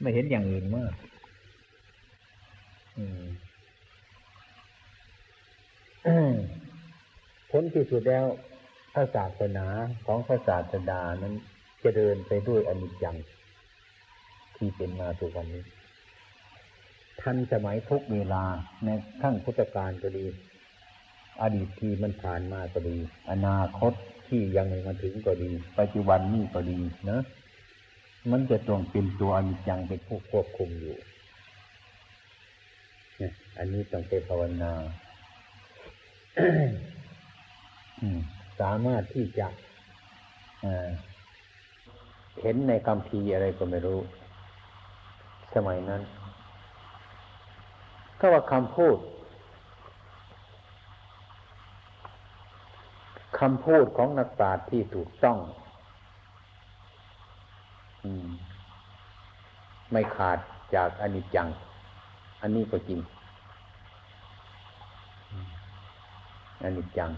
ไม่เห็นอย่างอื่นมากอืมผลที่สุดแล้วพระศาสนาของพระศาสดานั้นจเจริญไปด้วยอนิจจัง ที่เป็นมาทุกวันนี้ ทันสมัยทุกเวลาในขั้งพุทธกาลก็ดี อดีตที่มันผ่านมาก็ดี อนาคตที่ยังไม่มาถึงก็ดี ปัจจุบันนี้ก็ดีนะ มันจะต้องเป็นตัวอนิจจังเป็นผู้ควบคุมอยู่เนี่ยอันนี้ต้องไปภาวนาสามารถที่จะเห็นในคำพีอะไรก็ไม่รู้ สมัยนั้น ก็ว่าคำพูดคำพูดของนักปราชญ์ที่ถูกต้อง ไม่ขาดจากอนิจจัง อันนี้ก็จริงอนิจจัง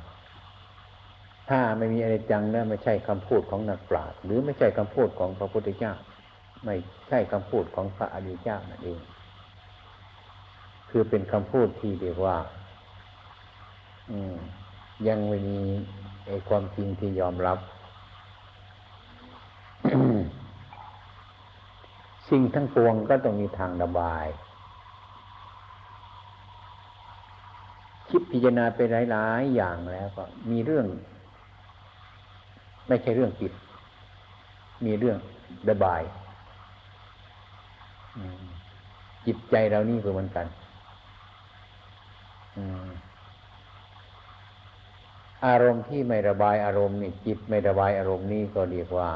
ถ้าไม่มีอนิจจังแล้วไม่ใช่คำพูดของนักปราชญ์หรือไม่ใช่คำพูดของพระพุทธเจ้า ไม่ใช่คำพูดของพระอริยเจ้านั่นเอง คือเป็นคำพูดที่เรียกว่า อืม ยังไม่มีไอความจริงที่ยอมรับ สิ่งทั้งปวงก็ต้องมีทางระบาย คิดพิจารณาไปหลายๆอย่างแล้วก็มีเรื่อง ไม่ใช่เรื่องจิต มีเรื่องระบายจิตใจเรานี่ก็เหมือนกันอารมณ์ที่ไม่ระบายอารมณ์นี่จิตไม่ระบายอารมณ์นี่ก็เรียกว่า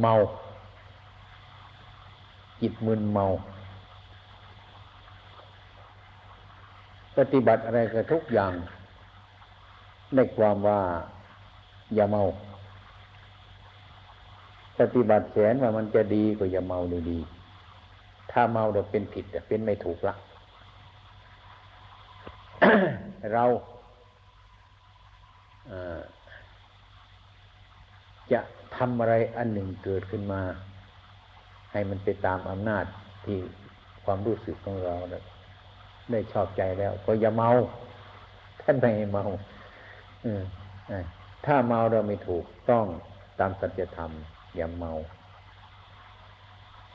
เมา จิตมึนเมา ปฏิบัติอะไรก็ทุกอย่างในความว่าอย่าเมา ปฏิบัติแสนว่ามันจะดีก็อย่าเมาดีดี ถ้าเมาเดี๋ยวเป็นผิดเป็นไม่ถูกละเราจะ ทำอะไรอันหนึ่งเกิดขึ้นมา ให้มันไปตามอำนาจที่ความรู้สึกของเราได้ชอบใจแล้ว ก็อย่าเมา ท่านไม่เมาถ้าเมาเราไม่ถูกต้องตามสัจธรรม อย่าเมา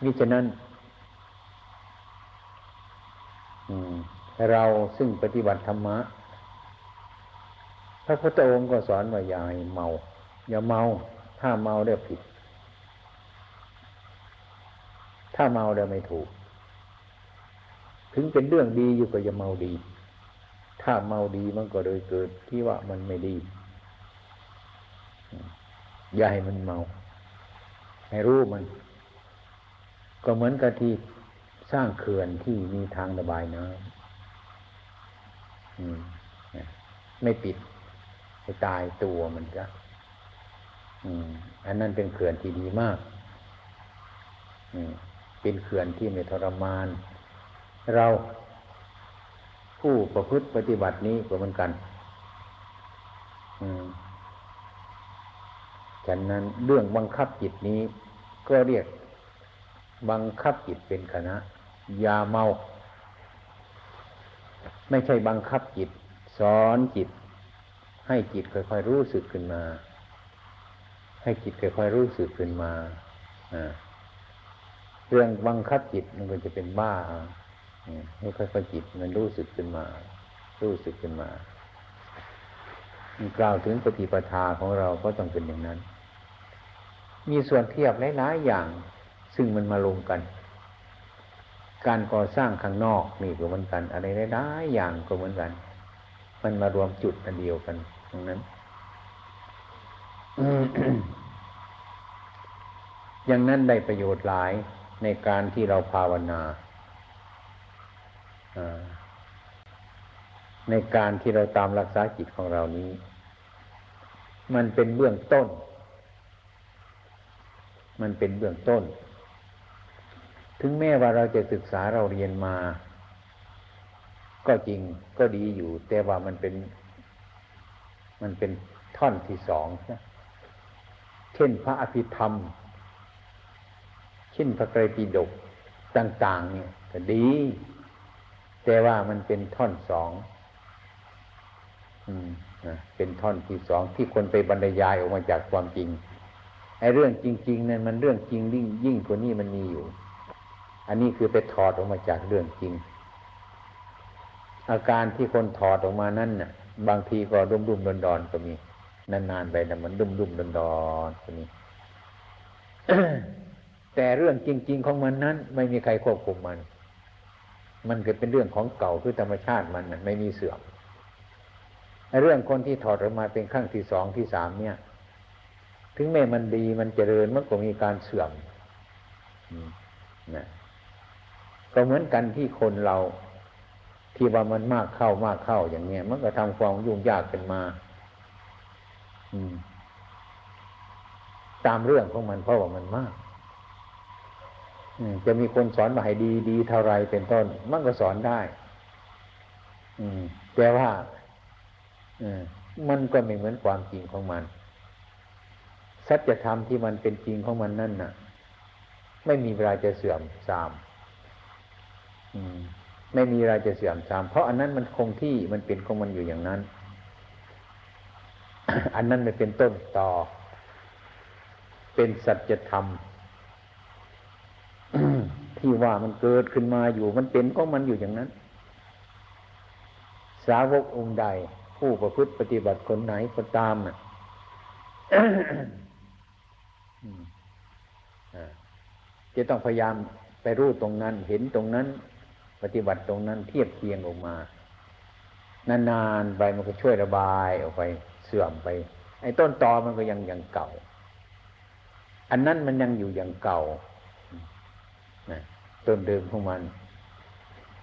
มิฉะนั้นเราซึ่งปฏิบัติธรรมะพระพุทธองค์ก็สอนว่าอย่าให้เมา อย่าเมา ถ้าเมาเรียผิด ถ้าเมาเรียไม่ถูก ถึงเป็นเรื่องดีอยู่ก็อย่าเมาดี ถ้าเมาดีมันก็เลยเกิดที่ว่ามันไม่ดี อย่าให้มันเมาให้รู้มัน ก็เหมือนกับที่สร้างเขื่อนที่มีทางระบายน้ำไม่ปิดให้ตายตัวมันจะ อันนั้นเป็นเขื่อนที่ดีมากเป็นเขื่อนที่ไม่ทรมาน เราผู้ประพฤติปฏิบัตินี้ก็เหมือนกันฉะนั้นเรื่องบังคับจิตนี้ ก็เรียกบังคับจิตเป็นคณะยาเมา ไม่ใช่บังคับจิต สอนจิต ให้จิตค่อยๆรู้สึกขึ้นมา ให้จิตค่อยๆรู้สึกขึ้นมาเรื่องบังคับจิตมันก็จะเป็นบ้าให้ค่อยๆจิตมันรู้สึกขึ้นมา รู้สึกขึ้นมากล่าวถึงปฏิปทาของเราก็ต้องเป็นอย่างนั้น มีส่วนเทียบหลายๆอย่าง ซึ่งมันมาลงกัน การก่อสร้างข้างนอกนี่ก็เหมือนกัน อะไรได้ๆอย่างก็เหมือนกัน มันมารวมจุดอันเดียวกันตรงนั้น อย่างนั้นได้ประโยชน์หลายในการที่เราภาวนา ในการที่เราตามรักษาจิตของเรานี้ มันเป็นเบื้องต้น มันเป็นเบื้องต้น ถึงแม้ว่าเราจะศึกษาเราเรียนมา ก็จริงก็ดีอยู่ แต่ว่ามันเป็น มันเป็นท่อนที่สองนะ เช่นพระอภิธรรมเช่นพระไตรปิฎกต่าง ๆ เนี่ยก็ดี แต่ว่ามันเป็นท่อนสองเป็นท่อนที่สองที่คนไปบรรยายออกมาจากความจริงไอ้เรื่องจริง ๆ นั้นมันเรื่องจริงยิ่งยิ่งกว่านี้มันมีอยู่ อันนี้คือไปถอดออกมาจากเรื่องจริง อาการที่คนถอดออกมานั้นน่ะ บางทีก็ดุมดุมดอนดอนก็มี นานๆไปแต่มันดุมดุมดอนดอนก็มีแต่เรื่องจริง ๆ ของมันนั้น ไม่มีใครควบคุมมัน มันเกิดเป็นเรื่องของเก่าคือธรรมชาติมันไม่มีเสื่อมเรื่องคนที่ถอดออกมาเป็นขั้งที่สองที่สามเนี่ย ถึงแม้มันดีมันเจริญมันก็มีการเสื่อมนะก็เหมือนกันที่คนเราที่ว่ามันมากเข้ามากเข้าอย่างเนี้ย มันก็ทำความยุ่งยากขึ้นมา ตามเรื่องของมันเพราะว่ามันมากจะมีคนสอนมาให้ดีดีเท่าไรเป็นต้น มันก็สอนได้อืมแต่ว่ามันก็ไม่เหมือนความจริงของมัน สัจธรรมที่มันเป็นจริงของมันนั่นน่ะ ไม่มีเวลาจะเสื่อมทรามไม่มีเวลาจะเสื่อมทราม เพราะอันนั้นมันคงที่มันเป็นของมันอยู่อย่างนั้น อันนั้นไมันเป็นต้นต่อ เป็นสัจธรรมที่ว่ามันเกิดขึ้นมาอยู่มันเป็นของมันอยู่อย่างนั้น สาวกองค์ใด ผู้ประพฤติปฏิบัติคนไหนก็ตามน่ะจะต้องพยายามไปรู้ตรงนั้น เห็นตรงนั้น ปฏิบัติตรงนั้นเทียบเคียงออกมา นานๆไปมันก็ช่วยระบายออกไป สื่อมไป ไอ้ต้นตอมันก็ยังยังเก่า อันนั้นมันยังอยู่อย่างเก่านะต้นเดิมของมัน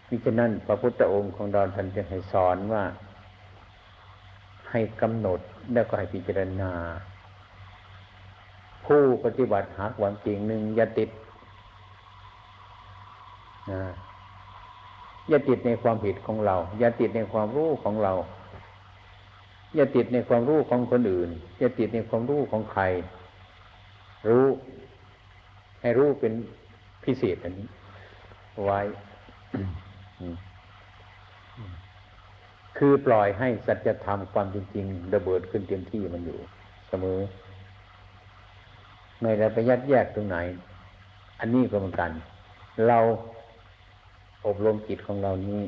มิฉะนั้นพระพุทธองค์ของดอนท่านจึงให้สอนว่า ให้กำหนดแล้วก็ให้พิจารณา ผู้ปฏิบัติหาความจริงหนึ่งอย่าติดนะอย่าติดในความผิดของเรา อย่าติดในความรู้ของเรา อย่าติดในความรู้ของคนอื่น อย่าติดในความรู้ของใคร รู้ ให้รู้เป็นพิเศษอันนี้ ไว้ คือปล่อยให้สัจธรรมความจริงๆระเบิดขึ้นเต็มที่มันอยู่ เสมอไม่ได้ไปยัดแยกตรงไหน อันนี้ก็เหมือนกัน เราอบรมจิตของเรานี้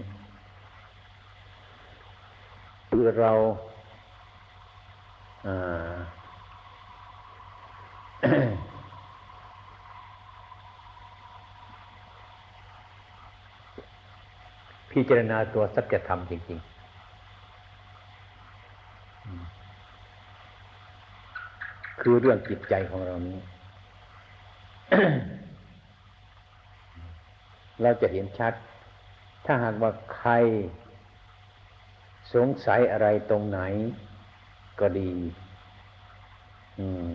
คือเรา พิจารณาตัวสัจธรรมจริง ๆ คือเรื่องจิตใจของเรานี้ เราจะเห็นชัด ถ้าหากว่าใคร สงสัยอะไรตรงไหน ก็ดี อืม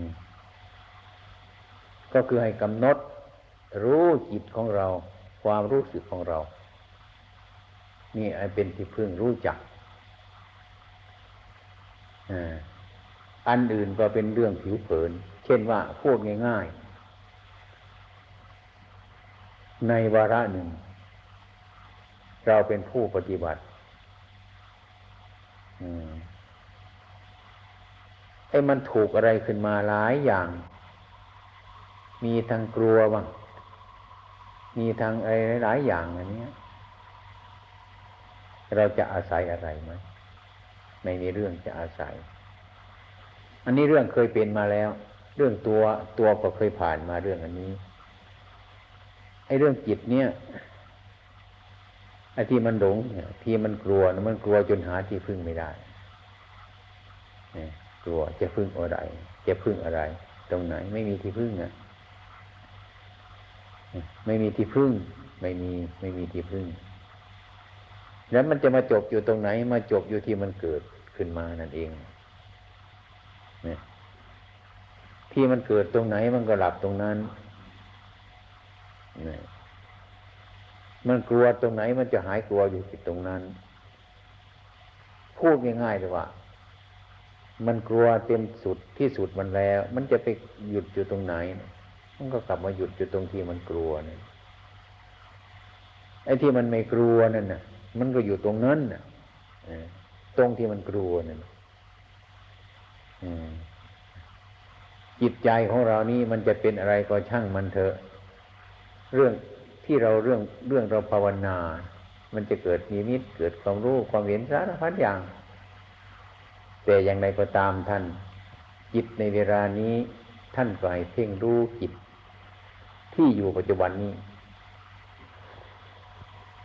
ก็คือให้กำหนด รู้จิตของเรา ความรู้สึกของเรา นี่เป็นที่พึ่งรู้จักอันอื่นก็เป็นเรื่องผิวเผิน เช่นว่าพูดง่าย ๆ ในวาระหนึ่ง เราเป็นผู้ปฏิบัติ ไอ้มันถูกอะไรขึ้นมาหลายอย่าง มีทางกลัวบ้าง มีทางอะไรหลายอย่างอันนี้เราจะอาศัยอะไรไหมไม่มีเรื่องจะอาศัย อันนี้เรื่องเคยเป็นมาแล้ว เรื่องตัวตัวก็เคยผ่านมาเรื่องอันนี้ไอ้เรื่องจิตเนี่ยไอ้ที่มันหลงเนี่ยที่มันกลัว มันกลัวจนหาที่พึ่งไม่ได้ ลัวจะพึ่งอะไรจะพึ่งอะไร ตรงไหน ไม่มีที่พึ่งอะไม่มีที่พึ่ง ไม่มีไม่มีที่พึ่ง แล้วมันจะมาจบอยู่ตรงไหน มาจบอยู่ที่มันเกิดขึ้นมานั่นเองเนี่ยที่มันเกิดตรงไหนมันก็หลับตรงนั้นเนี่ยมันกลัวตรงไหนมันจะหายกลัวอยู่ที่ตรงนั้น พูดง่ายๆเลยว่า มันกลัวเต็มสุดที่สุดมันแล้ว มันจะไปหยุดอยู่ตรงไหน มันก็กลับมาหยุดอยู่ตรงที่มันกลัวนี่ไอ้ที่มันไม่กลัวนั่นน่ะ มันก็อยู่ตรงนั้นน่ะตรงที่มันกลัวนั่นจิตใจของเรานี่มันจะเป็นอะไรก็ช่างมันเถอะ เรื่องที่เราเรื่องเรื่องเราภาวนา มันจะเกิดมีมิตเกิดความรู้ความเห็นสารพัดอย่าง แต่อย่างไรก็ตามท่าน จิตในเวลานี้ท่านก็ให้เพ่งรู้จิต ที่อยู่ปัจจุบันนี้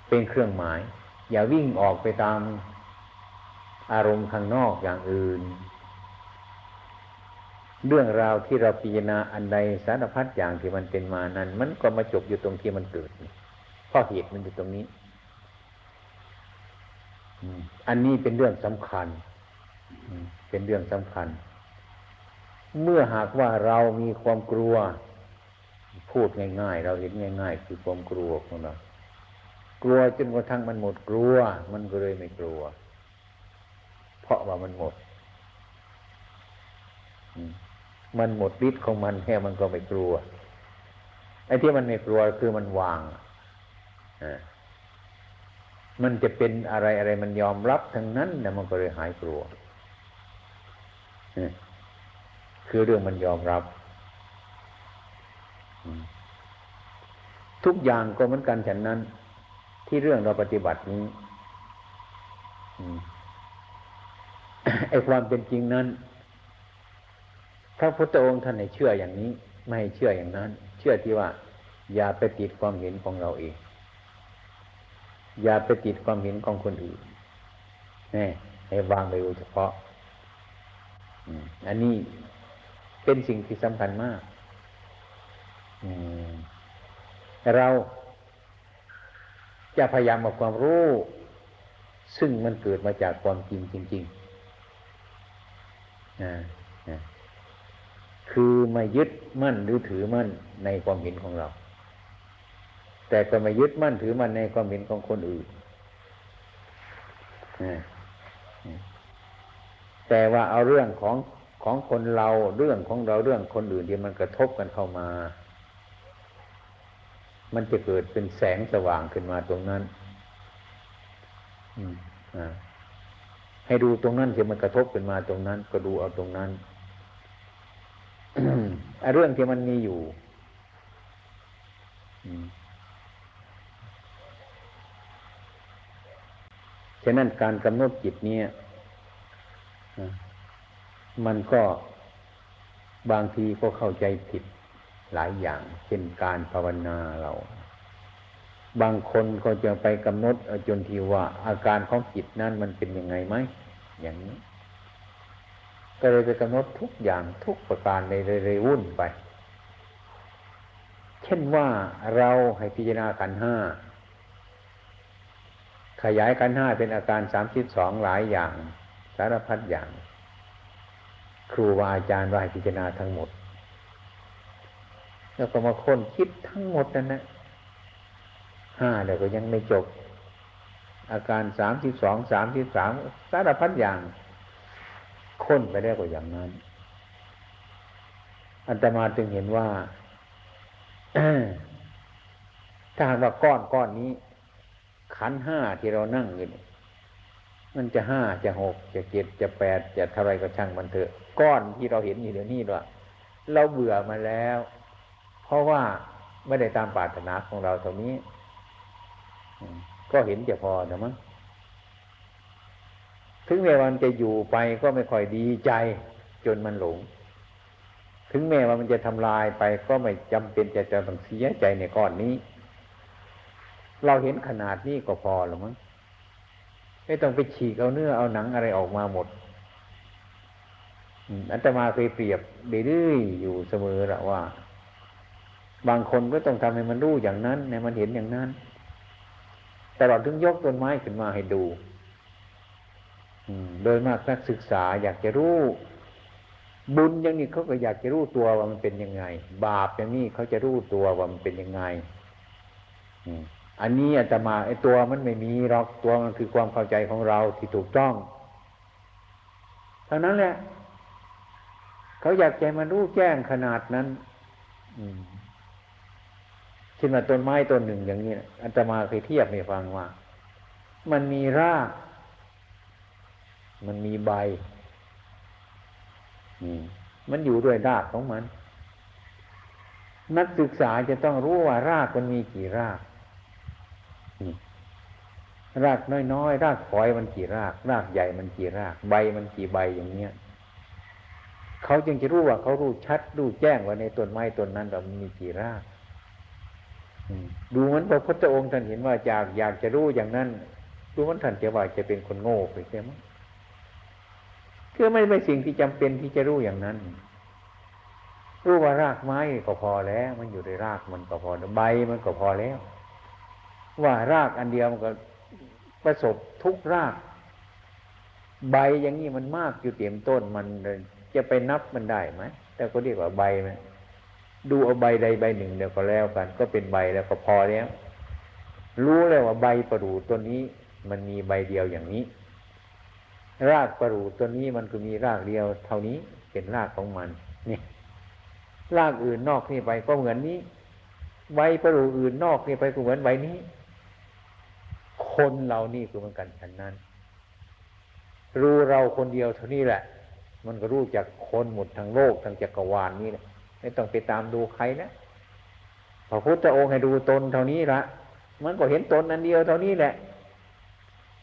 เป็นเครื่องหมาย อย่าวิ่งออกไปตามอารมณ์ข้างนอกอย่างอื่น เรื่องราวที่เราพิจารณาอันใดสารพัดอย่างที่มันเป็นมานั้น มันก็มาจบอยู่ตรงที่มันเกิดเพราะเหตุมันอยู่ตรงนี้อันนี้เป็นเรื่องสำคัญ เป็นเรื่องสำคัญ เมื่อหากว่าเรามีความกลัว พูดง่าย ๆ เราเห็นง่าย ๆ คือความกลัวของเรากลัวจนกระทั่งมันหมดกลัว มันก็เลยไม่กลัว เพราะว่ามันหมด มันหมดฤทธิ์ของมันแค่มันก็ไม่กลัวไอ้ที่มันไม่กลัวคือมันวางมันจะเป็นอะไรอะไรมันยอมรับทั้งนั้นนะมันก็เลยหายกลัว คือเรื่องมันยอมรับ ทุกอย่างก็เหมือนกันฉันนั้น ที่เรื่องเราปฏิบัตินี้ไอ้ความเป็นจริงนั้น พระพุทธองค์ท่านให้เชื่ออย่างนี้ ไม่ให้เชื่ออย่างนั้น เชื่อที่ว่า อย่าไปติดความเห็นของเราเอง อย่าไปติดความเห็นของคนอื่นนี่ให้วางไปโดยเฉพาะ อันนี้เป็นสิ่งที่สำคัญมากเราจะพยายามเอาความรู้ ซึ่งมันเกิดมาจากความจริงจริงๆคือมายึดมั่นหรือถือมั่นในความเห็นของเรา แต่ก็มายึดมั่นถือมั่นในความเห็นของคนอื่น แต่ว่าเอาเรื่องของของคนเราเรื่องของเราเรื่องคนอื่นที่มันกระทบกันเข้ามา มันจะเกิดเป็นแสงสว่างขึ้นมาตรงนั้นให้ดูตรงนั้นที่มันกระทบขึ้นมาตรงนั้น ก็ดูเอาตรงนั้นเรื่องที่มันมีอยู่ฉะนั้นการกำหนดจิตเนี่ย มันก็บางทีก็เข้าใจผิดหลายอย่าง เช่นการภาวนาเรา บางคนก็จะไปกำหนดจนทีว่า อาการของจิตนั้นมันเป็นยังไงไหมอย่างนี้ ก็เลยไปกำหนดทุกอย่างทุกประการในเรยวุ่นไป เช่นว่าเราให้พิจารณาขันห้าขยายขันห้าเป็นอาการสามสิบสองหลายอย่างารพัดอย่าง ครูบาอาจารย์วาให้พิจารณาทั้งหมด แล้วก็มาค้นคิดทั้งหมดนั่นนะห้าเดี๋ยวก็ยังไม่จบ อาการสามสิบสองสามสิบสามสารพัดอย่าง ค้นไปได้กว่าอย่างนั้นอันตมาจึงเห็นว่าถ้าหากว่าก้อนก้อนนี้ ขันห้าที่เรานั่งอยู่นี่ มันจะห้าจะหกจะเจ็ดจะแปดจะเท่าไรก็ช่างมันเถอะ ก้อนที่เราเห็นอยู่เดี๋ยวนี้ว่าเราเบื่อมาแล้ว เพราะว่าไม่ได้ตามปรารถนาของเราตรงนี้ก็เห็นจะพอนะมั้งถึงแม้วันจะอยู่ไปก็ไม่ค่อยดีใจ จนมันหลง ถึงแม้ว่ามันจะทำลายไปก็ไม่จำเป็นจะจะต้องเสียใจในก้อนนี้ เราเห็นขนาดนี้ก็พอหรือมั้ง ไม่ต้องไปฉีกเอาเนื้อเอาหนังอะไรออกมาหมดอันตมาเคยเปรียบเรื่อยอยู่เสมอละว่า บางคนก็ต้องทำให้มันรู้อย่างนั้นให้มันเห็นอย่างนั้นแต่เราถึงยกต้นไม้ขึ้นมาให้ดูโดยมากนักศึกษาอยากจะรู้ บุญอย่างนี้เขาก็อยากจะรู้ตัวว่ามันเป็นยังไง บาปอย่างนี้เขาจะรู้ตัวว่ามันเป็นยังไง อันนี้อาตมาไอ้ตัวมันไม่มีหรอกตัวมันคือความเข้าใจของเราที่ถูกต้องเท่านั้นแหละเขาอยากใจมันรู้แจ้งขนาดนั้น อืมช่นว่าต้นไม้ต้นหนึ่งอย่างนี้อัตมาเคยเทียบให้ฟังว่า มันมีราก มันมีใบมันอยู่ด้วยรากของมัน นักศึกษาจะต้องรู้ว่ารากมันมีกี่ราก รากน้อยๆรากฝอยมันกี่ราก รากใหญ่มันกี่ราก ใบมันกี่ใบอย่างเนี้ยเขาจึงจะรู้ว่าเขารู้ชัดรู้แจ้งว่าในต้นไม้ต้นนั้นเรามีกี่รากดูเหมือนพระพุทธองค์ท่านเห็นว่าอยากอยากจะรู้อย่างนั้นดูมันท่านจะว่าจะเป็นคนโง่ไปใช่ไหมคือไม่ไม่สิ่งที่จำเป็นที่จะรู้อย่างนั้น รู้ว่ารากไม้ก็พอแล้ว มันอยู่ในรากมันก็พอใบมันก็พอแล้ว ว่ารากอันเดียวมันก็ประสบทุกราก ใบอย่างนี้มันมากอยู่เต็มต้นมันจะไปนับมันได้ไหมแต่ก็เรียกว่าใบไหมดูเอาใบใดใบหนึ่งเดี๋ยวก็แล้วกัน ก็เป็นใบแล้วก็พอแล้วรู้แล้วว่าใบประดู่ตัวนี้มันมีใบเดียวอย่างนี้ รากประดู่ตัวนี้มันก็มีรากเดียว เท่านี้เป็นรากของมันนี่รากอื่นนอกนี่ไปก็เหมือนนี้ใบประดู่อื่นนอกนี่ไปก็เหมือนใบนี้ คนเรานี่คือเหมือนกันฉันนั้น รู้เราคนเดียวเท่านี้แหละ มันก็รู้จากคนหมดทั้งโลกทั้งจักรวาลนี้แหละไม่ต้องไปตามดูใครนะพระพุทธองค์ให้ดูตนเท่านี้ละมันก็เห็นตนอันเดียวเท่านี้แหละ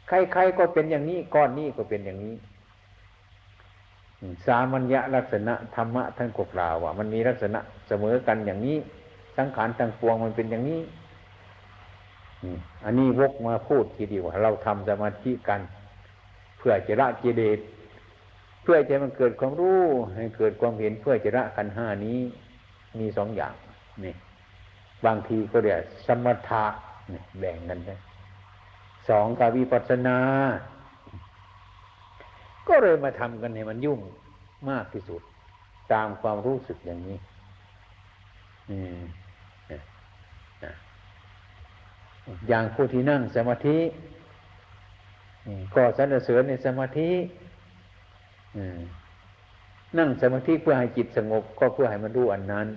ใครๆก็เป็นอย่างนี้ก้อนนี้ก็เป็นอย่างนี้สามัญญลักษณะธรรมะท่านกกล่าวว่ามันมีลักษณะเสมอกันอย่างนี้ สังขารทั้งปวงมันเป็นอย่างนี้ อันนี้วกมาพูดทีเดียวเราทำสมาธิกัน เพื่อจะละกิเลสเพื่อจะมันเกิดความรู้ให้เกิดความเห็นเพื่อจะละขันห้านี้มีสองอย่างนี่บางทีก็เรียกสมถะนี่แบ่งกันได้สองกาวิปัสนา ก็เลยมาทำกันให้มันยุ่งมากที่สุด ตามความรู้สึกอย่างนี้ อืม อย่างผู้ที่นั่งสมาธิก็สรรเสริญในสมาธินั่งสมาธิเพื่อให้จิตสงบ ก็เพื่อให้มันรู้อันนั้น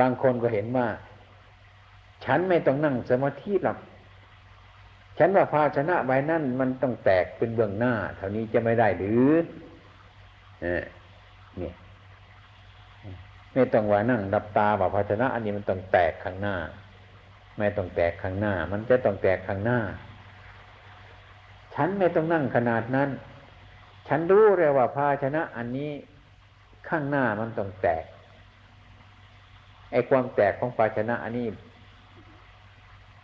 บางคนก็เห็นว่า ฉันไม่ต้องนั่งสมาธิหรอกฉันว่าภาชนะใบนั้นมันต้องแตกเป็นเบื้องหน้า เท่านี้จะไม่ได้หรือเนี่ย ไม่ต้องว่านั่งดับตาว่าภาชนะ อันนี้มันต้องแตกข้างหน้า ไม่ต้องแตกข้างหน้า มันจะต้องแตกข้างหน้า ฉันไม่ต้องนั่งขนาดนั้น ฉันรู้เลยว่าภาชนะ อันนี้ข้างหน้ามันต้องแตกไอ้ความแตกของภาชนะ อันนี้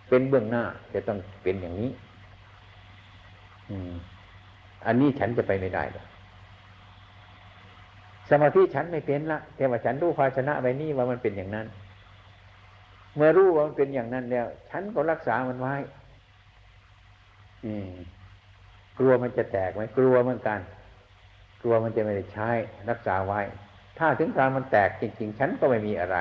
เป็นเบื้องหน้า จะต้องเป็นอย่างนี้ อืม อันนี้ฉันจะไปไม่ได้หรอก สมาธิฉันไม่เป็นละแต่ว่าฉันรู้ภาชนะใบนี้ว่ามันเป็นอย่างนั้น เมื่อรู้ว่ามันเป็นอย่างนั้นแล้ว ฉันก็รักษามันไว้อืมกลัวมันจะแตกไหมกลัวเหมือนกัน กลัวมันจะไม่ได้ใช้รักษาไว้ ถ้าถึงการมันแตกจริง ๆ ฉันก็ไม่มีอะไร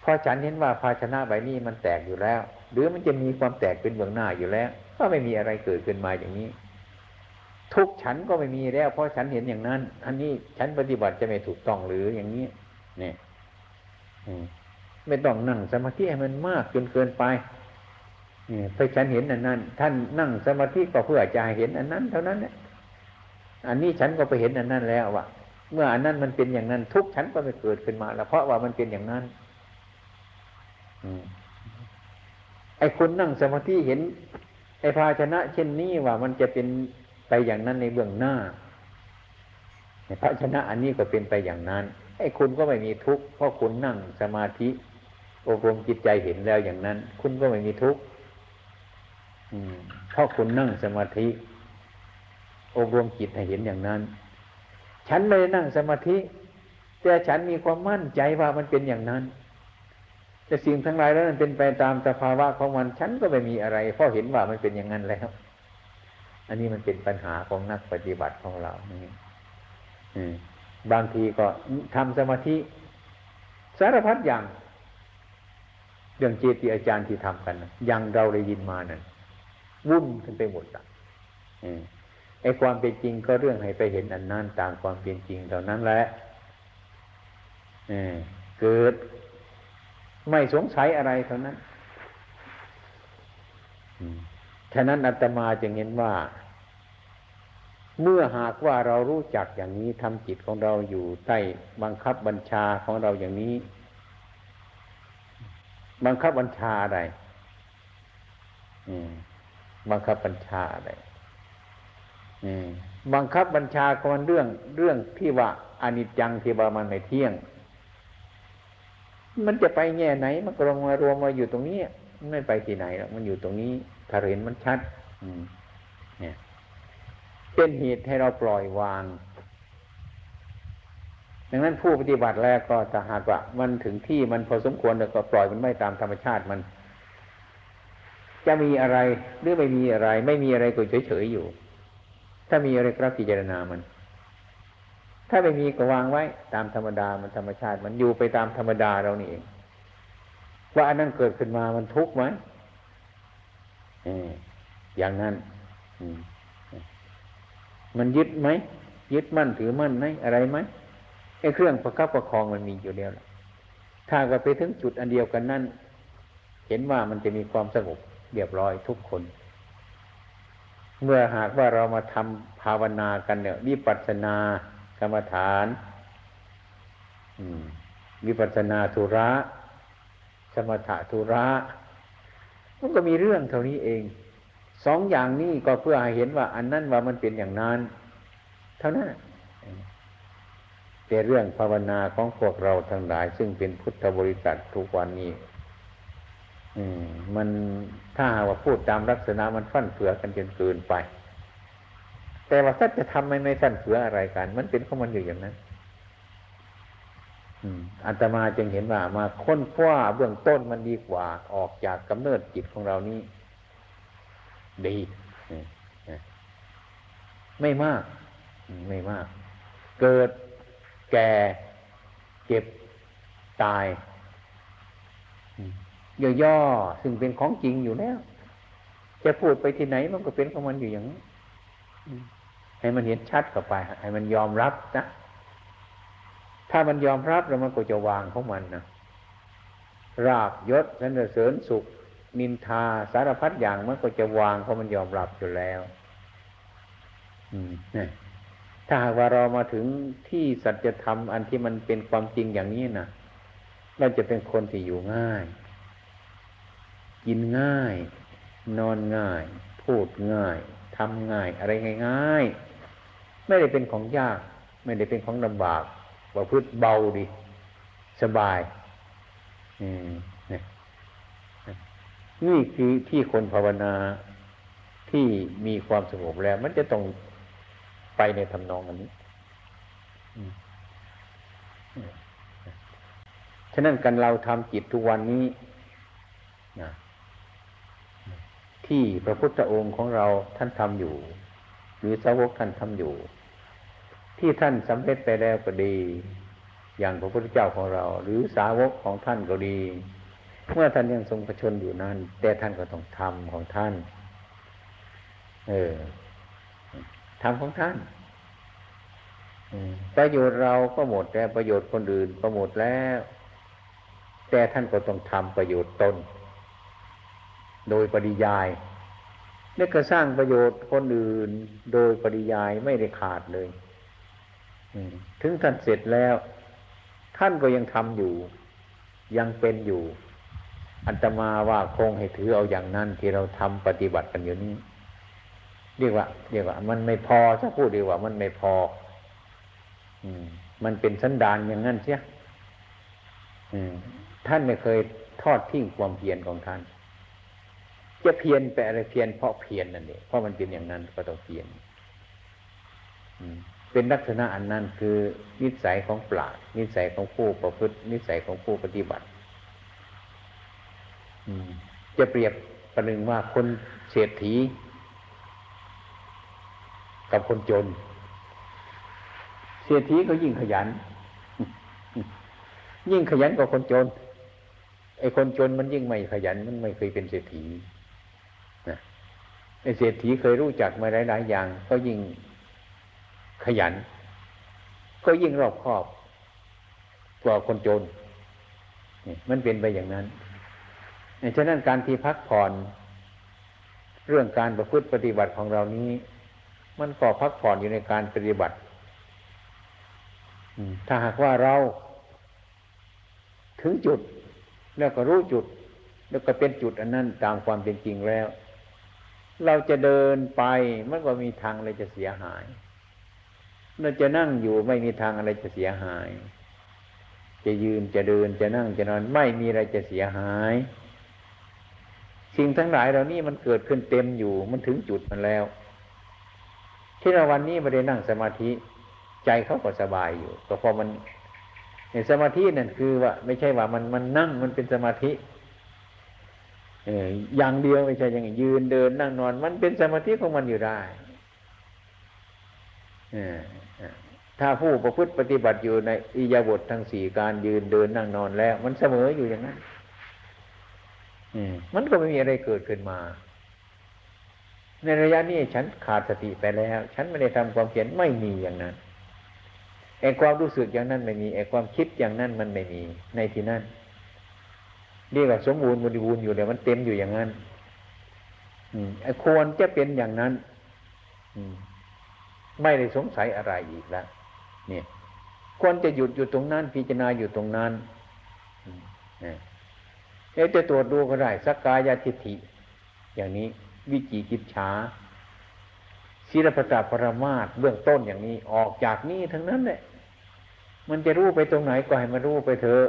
เพราะฉันเห็นว่าภาชนะใบนี้มันแตกอยู่แล้ว หรือมันจะมีความแตกเป็นเบื้องหน้าอยู่แล้ว ก็ไม่มีอะไรเกิดขึ้นมาอย่างนี้ ทุกฉันก็ไม่มีแล้ว เพราะฉันเห็นอย่างนั้น อันนี้ฉันปฏิบัติจะไม่ถูกต้องหรืออย่างนี้ เนี่ยไม่ต้องนั่งสมาธิให้มันมากจนเกินไปเพราะฉันเห็นอันนั้น ท่านนั่งสมาธิก็เพื่อจะเห็นอันนั้น เท่านั้นเนี่ยอันนี้ฉันก็ไปเห็นอันนั้นแล้วว่าเมื่ออันนั้นมันเป็นอย่างนั้น ทุกฉันก็ไม่เกิดขึ้นมา แล้ว เพราะว่ามันเป็นอย่างนั้นไอ้คนนั่งสมาธิเห็น ไอ้ภาชนะ เช่นนี้ว่ามันจะเป็น ไปอย่างนั้นในเบื้องหน้าภาชนะอันนี้ก็เป็นไปอย่างนั้นไอ้คุณก็ไม่มีทุกข์เพราะคุณนั่งสมาธิอบรมจิตใจเห็นแล้วอย่างนั้น คุณก็ไม่มีทุกข์เพราะคุณนั่งสมาธิ อบรมจิตให้เห็นอย่างนั้น ฉันไม่ได้นั่งสมาธิ แต่ฉันมีความมั่นใจว่ามันเป็นอย่างนั้น แต่สิ่งทั้งหลายแล้วมันเป็นไปตามสภาวะของมัน ฉันก็ไม่มีอะไร เพราะเห็นว่ามันเป็นอย่างนั้นแล้ว อันนี้มันเป็นปัญหาของนักปฏิบัติของเรานี่บางทีก็ทำสมาธิ สารพัดอย่าง เรื่องเจติอาจารย์ที่ทำกันอยังเราได้ยินมานั่นวุ่นกันไปหมดอะไอ้ความเป็นจริงก็เรื่องให้ไปเห็นอันนั้นตามความเป็นจริงเท่านั้นแหละเกิดไม่สงสัยอะไรเท่านั้น ฉะนั้นอาตมาจึงเห็นว่า เมื่อหากว่าเรารู้จักอย่างนี้ทำจิตของเราอยู่ใต้บังคับบัญชาของเราอย่างนี้ บังคับบัญชาอะไรบังคับบัญชาอะไรบังคับบัญชาก็มันเรื่องเรื่องที่ว่าอนิจจังที่ว่ามันไม่เที่ยง มันจะไปแง่ไหนมันก็ลงมารวมมาอยู่ตรงนี้ มันไม่ไปที่ไหนหรอกมันอยู่ตรงนี้ ถ้าเห็นมันชัดเนี่ย เป็นเหตุให้เราปล่อยวาง ดังนั้นผู้ปฏิบัติแล้วก็ถ้าหากว่า มันถึงที่มันพอสมควรแล้วก็ปล่อยมันไม่ตามธรรมชาติมัน จะมีอะไรหรือไม่มีอะไร ไม่มีอะไรก็เฉยๆอยู่ ถ้ามีอะไรก็พิจารณามัน ถ้าไม่มีก็วางไว้ตามธรรมดามันธรรมชาติ มันอยู่ไปตามธรรมดาเรานี่เองว่าอันนั้นเกิดขึ้นมามันทุกข์ไหม อย่างนั้นมันยึดไหมยึดมั่นถือมั่นไหมอะไรไหมไอ้เครื่องประคับประคองมันมีอยู่แล้วถ้าก็ไปถึงจุดอันเดียวกันนั้นเห็นว่ามันจะมีความสงบเรียบร้อยทุกคน เมื่อหากว่าเรามาทำภาวนากันเนี่ยวิปัสสนากรรมฐานวิปัสสนาธุระ สมถะธุระ มันก็มีเรื่องเท่านี้เอง สองอย่างนี้ก็เพื่อให้เห็นว่า อันนั้นว่ามันเป็นอย่างนั้น เท่านั้นเป็นเรื่องภาวนาของพวกเราทั้งหลาย ซึ่งเป็นพุทธบริษัททุกวันนี้มันถ้าหากว่าพูดตามลักษณะมันฟั่นเฟือกันจนเกินไป แต่ว่าถ้าจะทำไม่ไม่ฟั่นเฟืออะไรกัน มันเป็นของมันอยู่อย่างนั้น อัตมาจึงเห็นว่ามาค้นคว้าเบื้องต้นมันดีกว่าออกจากกำเนิดจิตของเรานี้ดีไม่มาก ไม่มาก เกิดแก่เจ็บตายย่อๆซึ่งเป็นของจริงอยู่แล้ว จะพูดไปที่ไหนมันก็เป็นของมันอยู่อย่างนี้ให้มันเห็นชัดเข้าไป ให้มันยอมรับนะ ถ้ามันยอมรับแล้วมันก็จะวางของมันนะราบยศสรรเสริญสุข นินทาสารพัดอย่างมันก็จะวางเพราะมันยอมรับอยู่แล้ว อืมเนี่ยถ้าหากว่าเรามาถึงที่สัจธรรมอันที่มันเป็นความจริงอย่างนี้นะเราจะเป็นคนที่อยู่ง่าย กินง่าย นอนง่าย พูดง่ายทำง่าย อะไรง่ายๆไม่ได้เป็นของยาก ไม่ได้เป็นของลำบาก ประพฤติเบาดี สบายนี่นี่คือที่คนภาวนาที่มีความสงบแล้ว มันจะต้องไปในทำนองอันนี้ฉะนั้นกันเราทำจิตทุกวันนี้ที่พระพุทธองค์ของเราท่านทำอยู่ หรือสาวกท่านทำอยู่ ที่ท่านสำเร็จไปแล้วก็ดี อย่างพระพุทธเจ้าของเรา หรือสาวกของท่านก็ดี เมื่อท่านยังทรงประชนอยู่นั้น แต่ท่านก็ต้องทำของท่าน เออทำของท่านประโยชน์เราก็หมดแล้วประโยชน์คนอื่นก็หมดแล้ว แต่ท่านก็ต้องทำประโยชน์ตน โดยปริยายนี่ก็สร้างประโยชน์คนอื่น โดยปริยายไม่ได้ขาดเลย ถึงท่านเสร็จแล้ว ท่านก็ยังทำอยู่ ยังเป็นอยู่ อันตมาว่าคงให้ถือเอาอย่างนั้นที่เราทำปฏิบัติกันอยู่นี้เรียกว่าเรียกว่า มันไม่พอถ้าพูดดีกว่า มันไม่พอ อืม มันเป็นสันดานอย่างนั้นเสียท่านไม่เคยทอดทิ้งความเพียรของท่าน จะเพียรไปอะไรเพียรเพราะเพียรนั่นเองเพราะมันเป็นอย่างนั้นก็ต้องเพียรอืม เป็นลักษณะอันนั้นคือนิสัยของปราชนิสัยของผู้ประพฤติ นิสัยของผู้ปฏิบัติจะเปรียบประหนึ่งว่าคนเศรษฐี กับคนจน เศรษฐีก็ยิ่งขยัน ยิ่งขยันกว่าคนจนไอ้คนจนมันยิ่งไม่ขยันมันไม่เคยเป็นเศรษฐีนะไอ้เศรษฐีเคยรู้จักมาหลายๆอย่าง ก็ยิ่ง ขยัน ก็ยิ่งรอบคอบกว่าคนจนนี่มันเป็นไปอย่างนั้นฉะนั้นการที่พักผ่อน เรื่องการประพฤติปฏิบัติของเรานี้ มันก็พักผ่อนอยู่ในการปฏิบัติถ้าหากว่าเรา ถึงจุดแล้วก็รู้จุด แล้วก็เป็นจุดอันนั้นตามความเป็นจริงแล้ว เราจะเดินไปมันก็มีทางอะไรจะเสียหาย เราจะนั่งอยู่ไม่มีทางอะไรจะเสียหาย จะยืนจะเดินจะนั่งจะนอนไม่มีอะไรจะเสียหาย สิ่งทั้งหลายเหล่านี้มันเกิดขึ้นเต็มอยู่มันถึงจุดมันแล้ว ที่เราวันนี้ไม่ได้นั่งสมาธิ ใจเขาก็สบายอยู่ก็พอมันในสมาธินั่นคือว่า ไม่ใช่ว่ามันมันนั่งมันเป็นสมาธิเอออย่างเดียวไม่ใช่อย่างยืนเดินนั่งนอน มันเป็นสมาธิของมันอยู่ได้ ถ้าผู้ประพฤติปฏิบัติอยู่ในอิยาบททั้งสี่การยืนเดินนั่งนอนแล้ว มันเสมออยู่อย่างนั้นมันก็ไม่มีอะไรเกิดขึ้นมา ในระยะนี้ฉันขาดสติไปแล้ว ฉันไม่ได้ทำความเพียรไม่มีอย่างนั้นไอ้ความรู้สึกอย่างนั้นไม่มีไอ้ความคิดอย่างนั้นมันไม่มีในที่นั้นเรียกว่าสมบูรณ์บริบูรณ์อยู่เลยมันเต็มอยู่อย่างนั้นอืมไอ้ควรจะเป็นอย่างนั้น อืม ไม่ได้สงสัยอะไรอีกแล้ว เนี่ยควรจะหยุดอยู่ตรงนั้น พิจารณาอยู่ตรงนั้นเอ๊ะจะตรวจดูก็ได้สักกายทิฏฐิ อย่างนี้ วิจิกิจฉาศีลปตาปรมาตเบื้องต้นอย่างนี้ออกจากนี้ทั้งนั้นแหละมันจะรู้ไปตรงไหนก็ให้มันรู้ไปเถอะ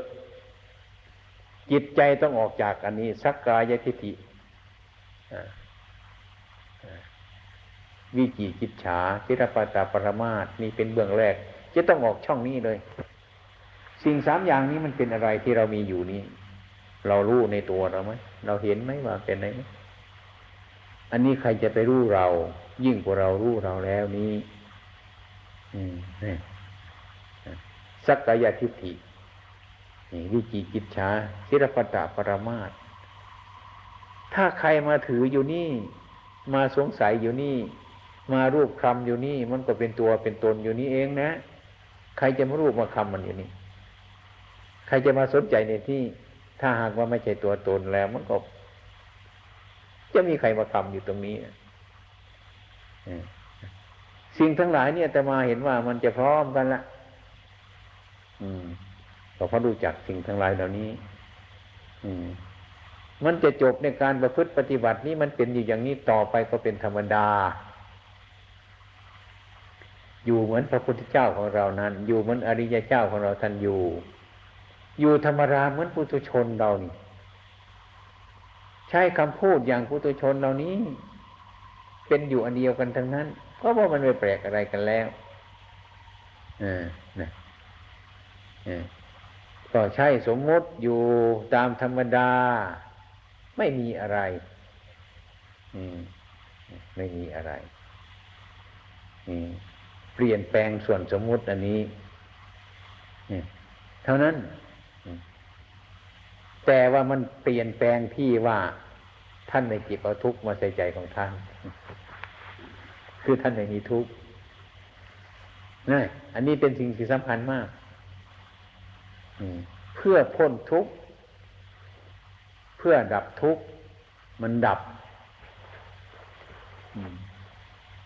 จิตใจต้องออกจากอันนี้ สักกายทิฏฐิวิจิกิจฉาศิรปตาปรมาตนี่เป็นเบื้องแรก จะต้องออกช่องนี้เลย สิ่งสามอย่างนี้มันเป็นอะไรที่เรามีอยู่นี้ เรารู้ในตัวเราไหมเราเห็นไหมว่าเป็นไหนอันนี้ใครจะไปรู้เรา ยิ่งกว่าเรารู้เราแล้วนี้ อืมนี่สักกายทิฏฐินี่วิจิกิจฉาศิรปตาปรมาตถ้าใครมาถืออยู่นี่ มาสงสัยอยู่นี่ มารูปคำอยู่นี่ มันก็เป็นตัวเป็นตนอยู่นี่เองนะ ใครจะมารูปมาคำมันอยู่นี่ใครจะมาสนใจในที่ ถ้าหากว่าไม่ใช่ตัวตนแล้ว มันก็ จะมีใครมาคำอยู่ตรงนี้สิ่งทั้งหลายเนี่ยแต่มาเห็นว่ามันจะพร้อมกันละอืมเพราะรู้จักสิ่งทั้งหลายเหล่านี้ อืมมันจะจบในการประพฤติปฏิบัตินี้มันเป็นอยู่อย่างนี้ต่อไปก็เป็นธรรมดา อยู่เหมือนพระพุทธเจ้าของเรานั้น อยู่เหมือนอริยเจ้าของเราท่านอยู่ อยู่ธรรมราเหมือนปุถุชนเรานี่ใช้คำพูดอย่างปุถุชนเหล่านี้ เป็นอยู่อันเดียวกันทั้งนั้นเพราะว่ามันไม่แปลกอะไรกันแล้วอนะก็ใช่สมมติอยู่ตามธรรมดา ไม่มีอะไร อืม ไม่มีอะไร อืม ปลี่ยนแปลงส่วนสมมุติอันนี้เท่านั้น แต่ว่ามันเปลี่ยนแปลงที่ว่าท่านไม่จิบเอาทุกข์มาใส่ใจของท่าน คือท่านไม่มีทุกข์นี่อันนี้เป็นสิ่งที่สำคัญมากเพื่อพ้นทุกข์เพื่อดับทุกข์มันดับ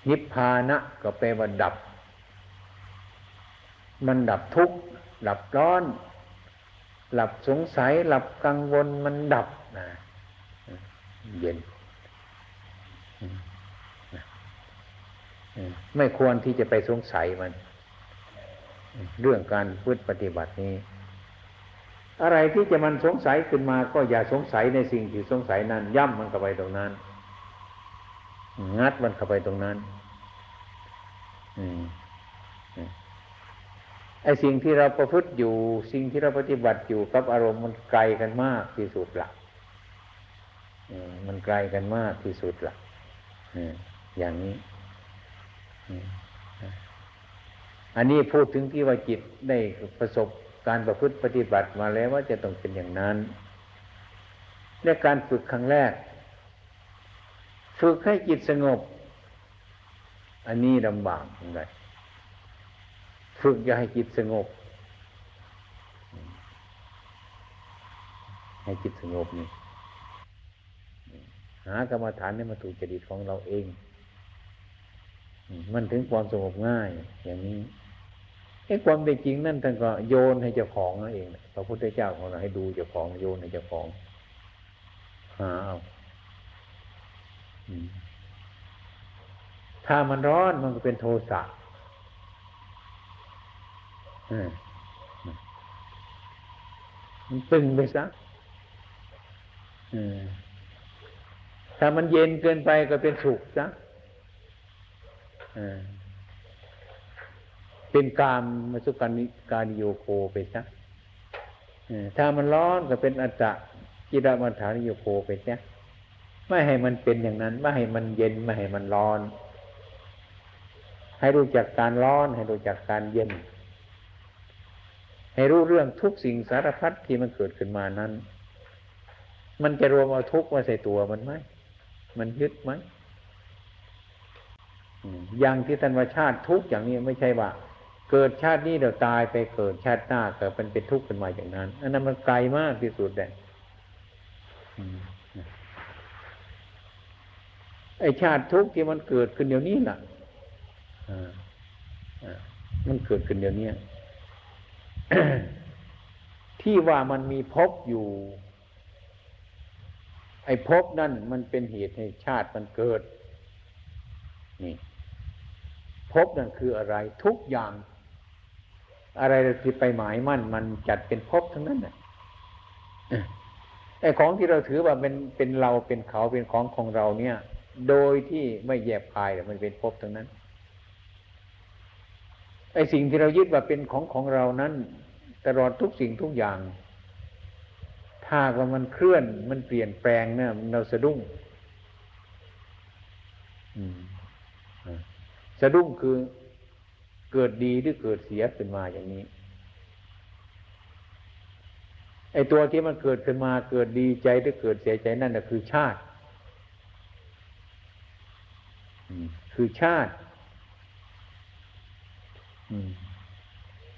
นิพพานะก็แปลว่าดับ มันดับทุกข์ดับร้อน หลับสงสัย หลับกังวลมันดับนะเย็น ไม่ควรที่จะไปสงสัยมัน เรื่องการพูดปฏิบัตินี้ อะไรที่จะมันสงสัยขึ้นมาก็อย่าสงสัยในสิ่งที่สงสัยนั้น ย่ำมันเข้าไปตรงนั้น งัดมันเข้าไปตรงนั้น อืม ไอ้สิ่งที่เราประพฤติอยู่ สิ่งที่เราปฏิบัติอยู่กับอารมณ์มันไกลกันมากที่สุดละมันไกลกันมากที่สุดละอย่างนี้ อันนี้พูดถึงที่ว่าจิตได้ประสบการประพฤติปฏิบัติมาแล้วว่าจะต้องเป็นอย่างนั้นในการฝึกครั้งแรกฝฝึกให้จิตสงบ อันนี้ลำบากเหมือนกัน ฝึกอย่าให้จิตสงบ ให้จิตสงบนี่หากรรมฐานนี่มาถูกจริตของเราเอง มันถึงความสงบง่าย อย่างนี้ไอ้ความเป็นจริงนั่นท่านก็โยนให้เจ้าของนั่นเองพระพุทธเจ้าของเราให้ดูเจ้าของโยนให้เจ้าของหาเอาถ้ามันร้อนมันก็เป็นโทสะ มันตึงไปซะถ้ามันเย็นเกินไปก็เป็นสุขซะเป็นกามมาสุการนิการโยโคไปซะถ้ามันร้อนก็เป็นอัตตะกิรมัฐานโยโคไปซะไม่ให้มันเป็นอย่างนั้น ไม่ให้มันเย็นไม่ให้มันร้อน ให้รู้จักการร้อน ให้รู้จักการเย็น ให้รู้เรื่องทุกสิ่งสารพัดที่มันเกิดขึ้นมานั้น มันจะรวมเอาทุกมาใส่ตัวมันไหม มันยึดไหม อย่างที่ธรรมชาติทุกอย่างนี้ไม่ใช่ว่า เกิดชาตินี้เดี๋ยวตายไปเกิดชาติหน้าเกิดเป็นเป็นทุกข์ขึ้นมาอย่างนั้น อันนั้นมันไกลมากที่สุดเลยไอชาติทุกข์ที่มันเกิดขึ้นเดี๋ยวนี้ล่ะมันเกิดขึ้นเดี๋ยวนี้ ที่ว่ามันมีภพอยู่ ไอ้ภพนั่นมันเป็นเหตุให้ชาติมันเกิด นี่ภพนั่นคืออะไร ทุกอย่าง อะไรที่ไปหมายมั่น มันจัดเป็นภพทั้งนั้นน่ะไอ้ของที่เราถือว่าเป็นเป็นเราเป็นเขาเป็นของของเราเนี่ย โดยที่ไม่แยบคายมันเป็นภพทั้งนั้น ไอ้สิ่งที่เรายึดว่าเป็นของของเรานั้น ตลอดทุกสิ่งทุกอย่าง ถ้าว่ามันเคลื่อนมันเปลี่ยนแปลงเนี่ยเราสะดุ้งสะดุ้งคือเกิดดีหรือเกิดเสียขึ้นมาอย่างนี้ไอ้ตัวที่มันเกิดขึ้นมาเกิดดีใจหรือเกิดเสียใจนั่นแหะคือชาติคือชาติ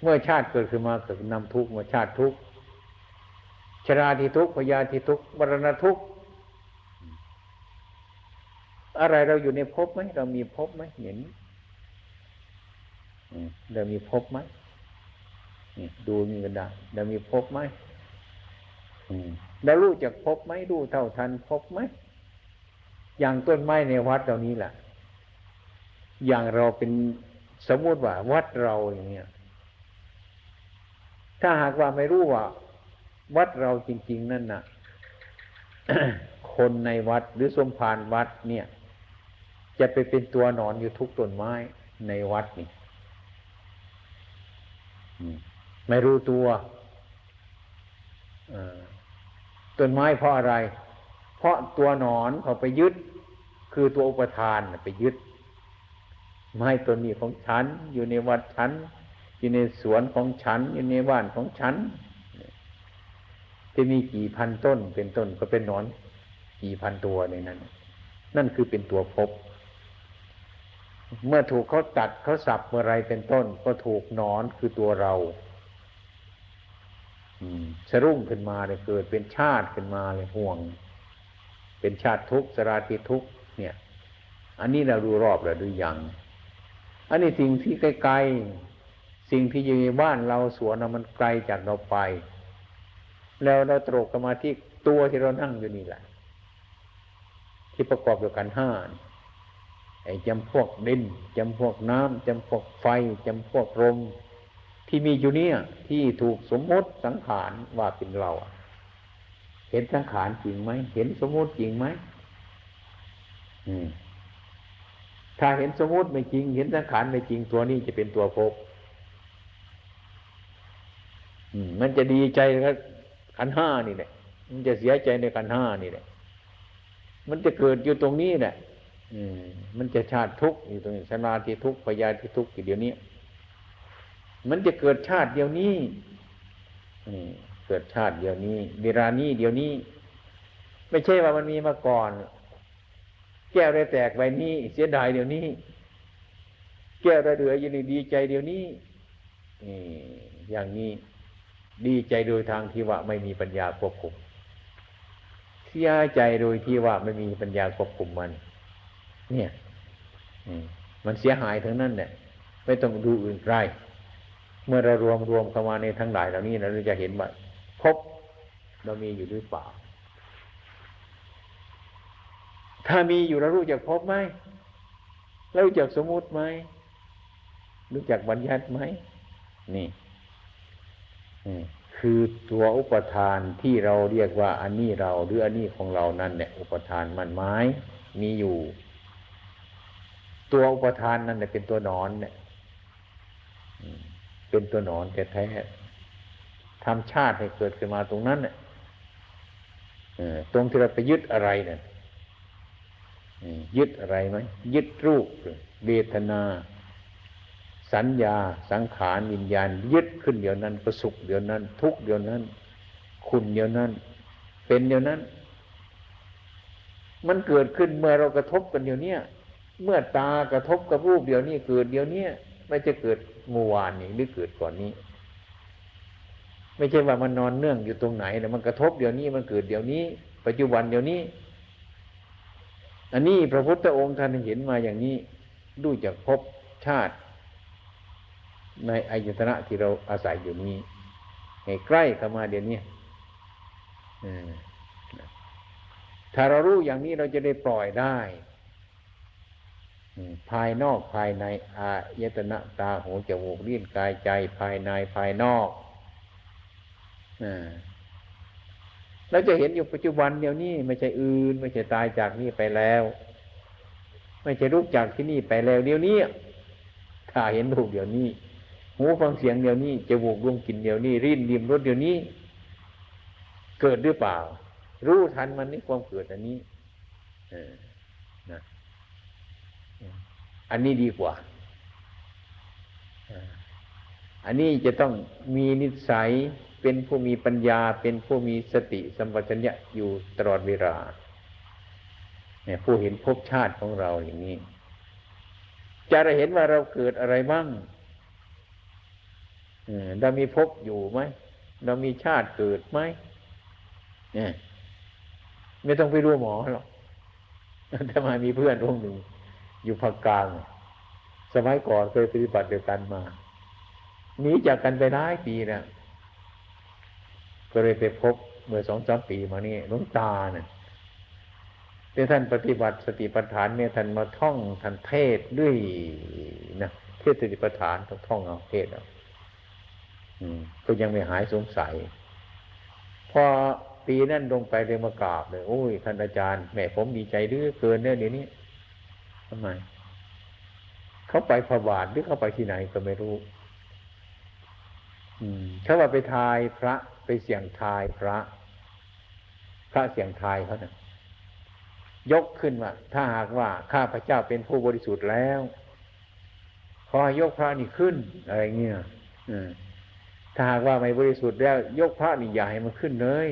เมื่อชาติเกิดขึ้นมาเกิดนำทุกข์มาชาติทุกข์ชราที่ทุกข์พยาที่ทุกข์มรณะทุกข์อะไรเราอยู่ในภพไหมเรามีภพไหมเห็นเรามีภพไหมดูมีกันได้เรามีภพไหมเรารู้จักภพไหมรู้เท่าทันภพไหมอย่างต้นไม้ในวัดเรานี้แหละอย่างเราเป็น สมมติว่าวัดเราอย่างเนี้ย ถ้าหากว่าไม่รู้ว่า วัดเราจริง ๆ นั่นน่ะ คนในวัดหรือสมภารวัดเนี่ย จะไปเป็นตัวนอนอยู่ทุกต้นไม้ในวัดนี่ไม่รู้ตัวต้นไม้เพราะอะไร เพราะตัวนอนเขาไปยึด คือตัวอุปทานไปยึด ไม้ต้นนี้ของฉัน อยู่ในวัดฉัน อยู่ในสวนของฉัน อยู่ในบ้านของฉัน จะมีกี่พันต้นเป็นต้นก็เป็นนอน กี่พันตัวในนั้น นั่นคือเป็นตัวพบ เมื่อถูกเขาตัดเขาสับเมื่อไรเป็นต้น ก็ถูกนอนคือตัวเราสรุ่งขึ้นมาเลยเกิดเป็นชาติขึ้นมาเลยห่วง เป็นชาติทุกข์สราติทุกข์เนี่ย อันนี้เราดูรอบแล้วดูยัง อันนี้สิ่งที่ไกลๆสิ่งที่อยู่ในบ้านเราสวนมันไกลจากเราไป แล้วเราตรกกันมาที่ตัวที่เรานั่งอยู่นี่แหละ ที่ประกอบด้วยกันห้าไอ้จำพวกดินจำพวกน้ำจำพวกไฟจำพวกลมที่มีอยู่เนี่ย ที่ถูกสมมติสังขารว่าเป็นเรา เห็นสังขารจริงไหมเห็นสมมติจริงไหมอืม ถ้าเห็นสมมติไม่จริง เห็นสังขารไม่จริงตัวนี้จะเป็นตัวภพมันจะดีใจกับขันห้านี่แหละมันจะเสียใจในขันห้านี่แหละมันจะเกิดอยู่ตรงนี้แหละมันจะชาติทุกข์อยู่ตรงนี้ชนาที่ทุกข์พยาที่ทุกข์อยู่เดี๋ยวนี้ มันจะเกิดชาติเดียวนี้เกิดชาติเดียวนี้เวลานี้เดียวนี้ ไม่ใช่ว่ามันมีมาก่อน แก้วได้แตกใบนี้เสียดายเดี๋ยวนี้ แก้วได้เหลือยินดีใจเดี๋ยวนี้นี่อย่างนี้ดีใจโดยทางที่ว่าไม่มีปัญญาควบคุมเสียใจโดยที่ว่าไม่มีปัญญาควบคุมมัน เนี่ยมันเสียหายทั้งนั้นเนี่ยไม่ต้องดูอื่นไรเมื่อเรารวมรวมเข้ามาในทั้งหลายเหล่านี้เราจะเห็นว่าพบเรามีอยู่หรือเปล่า ถ้ามีอยู่เรารู้จักพบไหมเรารู้จักสมมุติไหมรู้จักบัญญัติไหมนี่คือตัวอุปทานที่เราเรียกว่าอันนี้เราหรืออันนี้ของเรานั่นเนี่ยอุปทานมันไม้มีอยู่ ตัวอุปทานนั่นเนี่ยเป็นตัวนอนเนี่ยเป็นตัวนอนแท้ทำชาติให้เกิดขึ้นมาตรงนั้นเนี่ยตรงที่เราไปยึดอะไรเนี่ย ยึดอะไรไหมยึดรูปเวทนา สัญญา สังขารวิญญาณ ยึดขึ้นเดียวนั้นประสุขเดียวนั้น ทุกเดียวนั้น คุณเดียวนั้น เป็นเดียวนั้น มันเกิดขึ้นเมื่อเรากระทบกันเดียวนี้เมื่อตากระทบกับรูปเดียวนี้เกิดเดียวนี้ไม่จะเกิดเมื่อวานนี้หรือเกิดก่อนนี้ ไม่ใช่ว่ามันนอนเนื่องอยู่ตรงไหนแต่มันกระทบเดี๋ยวนี้มันเกิดเดี๋ยวนี้ ปัจจุบันเดี๋ยวนี้ อันนี้พระพุทธองค์ท่านเห็นมาอย่างนี้ดูจากภพชาติ ในอายตนะที่เราอาศัยอยู่นี้ให้ใกล้เข้ามาเดี๋ยวนี้ถ้าเรารู้อย่างนี้เราจะได้ปล่อยได้ภายนอกภายในอายตนะตาหูจมูกลิ้นกายใจภายในภายนอก เราจะเห็นอยู่ปัจจุบันเดี๋ยวนี้ไม่ใช่อื่น ไม่ใช่ตายจากนี่ไปแล้ว ไม่ใช่รูปจากที่นี่ไปแล้วเดี๋ยวนี้ถ้าเห็นรูปเดี๋ยวนี้หูฟังเสียงเดียวนี้จมูกดวงกลิ่นเดียวนี้ริ้นริมรสเดียวนี้ เกิดหรือเปล่า รู้ทันมันนี่ความเกิดอันนี้นะอันนี้ดีกว่า อันนี้จะต้องมีนิสัย เป็นผู้มีปัญญาเป็นผู้มีสติสัมปชัญญะอยู่ตลอดเวลาเนี่ยผู้เห็นภพชาติของเราอย่างนี้ จะได้เห็นว่าเราเกิดอะไรบ้างเรามีภพอยู่ไหมเรามีชาติเกิดไหมเนี่ยไม่ต้องไปรู้หมอหรอกถ้ามามีเพื่อนองค์หนึ่งอยู่ภาคกลาง สมัยก่อนเคยปฏิบัติเดียวกันมาหนีจากกันไปหลายปีนะ ก็เลยไปพบเมื่อสองสามปีมานี่ลุงตาเนี่ยที่ท่านปฏิบัติสติปัฏฐานเนี่ยท่านมาท่องท่านเทศด้วยนะเทศสติปัฏฐานต้องท่องเอาเทศเอาก็ยังไม่หายสงสัย พอปีนั่นลงไปเลยมากราบเลย โอ้ย ท่านอาจารย์แม่ผมดีใจดื้อเกินเนี่ยเดี๋ยวนี้ทำไม เขาไปพบาทหรือเขาไปที่ไหนก็ไม่รู้เขาว่าไปทายพระ ไปเสี่ยงทายพระ พระเสี่ยงทายเขาเนะ่ยยกขึ้นว่าถ้าหากว่าข้าพระเจ้าเป็นผู้บริสุทธิ์แล้วขอยกพระนี่ขึ้นอะไรเงี้ยถ้าหากว่าไม่บริสุทธิ์แล้ว ยกพระนี่อย่าให้มันขึ้นเลย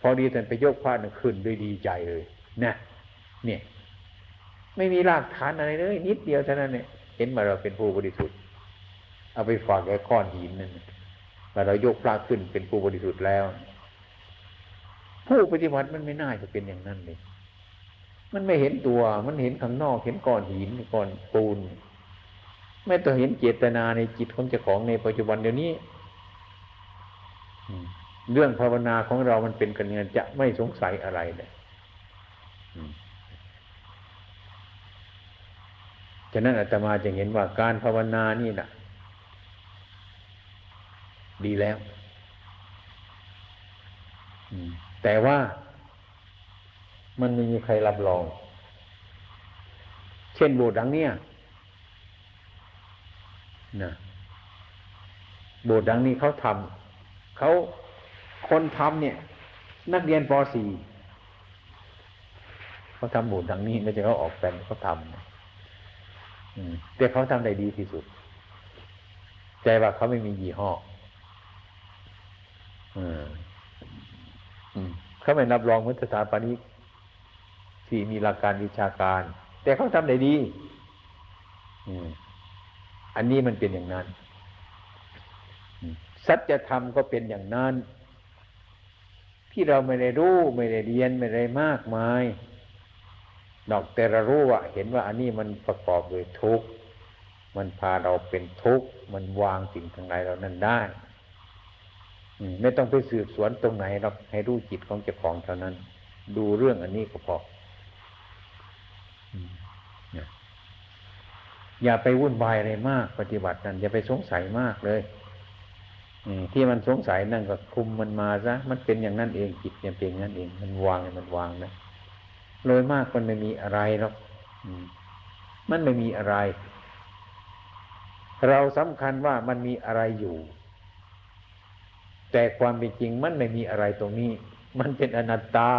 พอดีท่านไปยกพระนี่ขึ้นด้วยดีใจเลยนะเนี่ย ไม่มีรากฐานอะไรเลย นิดเดียวเท่านั้นเนี่ยเห็นมาเราเป็นผู้บริสุทธิ์เอาไปฝากไว้ก้อนหินนั่น มาเรายกพระขึ้นเป็นผู้บริสุทธิ์แล้ว ผู้ปฏิบัติมันไม่น่าจะเป็นอย่างนั้นเลยมันไม่เห็นตัว มันเห็นข้างนอกเห็นก้อนหินก้อนปูน ไม่ต้องเห็นเจตนาในจิตของเจ้าของในปัจจุบันเดี๋ยวนี้เรื่องภาวนาของเรามันเป็นกันเงินจะไม่สงสัยอะไรเลยฉะนั้นอาตมาจะเห็นว่าการภาวนานี่นะ ดีแล้วแต่ว่ามันไม่มีใครรับรอง เช่นโบสถ์ดังเนี้ยนะโบสถ์ดังนี้เขาทำเขาคนทำเนี่ย นักเรียนป .4 เขาทำโบสถ์ดังนี้ไม่ใช่เขาออกแบบเขาทำแต่เขาทำได้ดีที่สุดใจว่าเขาไม่มียี่ห้อ เขาไม่นับรองมือสถาปนิกที่มีหลักการวิชาการ แต่เขาทำได้ดีอืมอันนี้มันเป็นอย่างนั้นอืมสัจธรรมก็เป็นอย่างนั้น ที่เราไม่ได้รู้ไม่ได้เรียนไม่ได้มากมายนอกแต่เรารู้ว่าเห็นว่าอันนี้มันประกอบด้วยทุกข์มันพาเราเป็นทุกข์มันวางสิ่งทั้งหลายเรานั้นได้อืม ไม่ต้องไปสืบสวนตรงไหนเราให้รู้จิตของเจ้าของเท่านั้น ดูเรื่องอันนี้ก็พออย่าไปวุ่นวายอะไรมาก ปฏิบัตินั้นอย่าไปสงสัยมากเลยอืที่มันสงสัยนั่นก็คุมมันมาซะมันเป็นอย่างนั้นเองจิตเนี่ยเป็นอย่างนั้นเอง มันวางมันวางนะโดยมากมันไม่มีอะไรหรอกมมันไม่มีอะไร เราสำคัญว่ามันมีอะไรอยู่ แต่ความเป็นจริงมันไม่มีอะไรตรงนี้ มันเป็นอนัตตา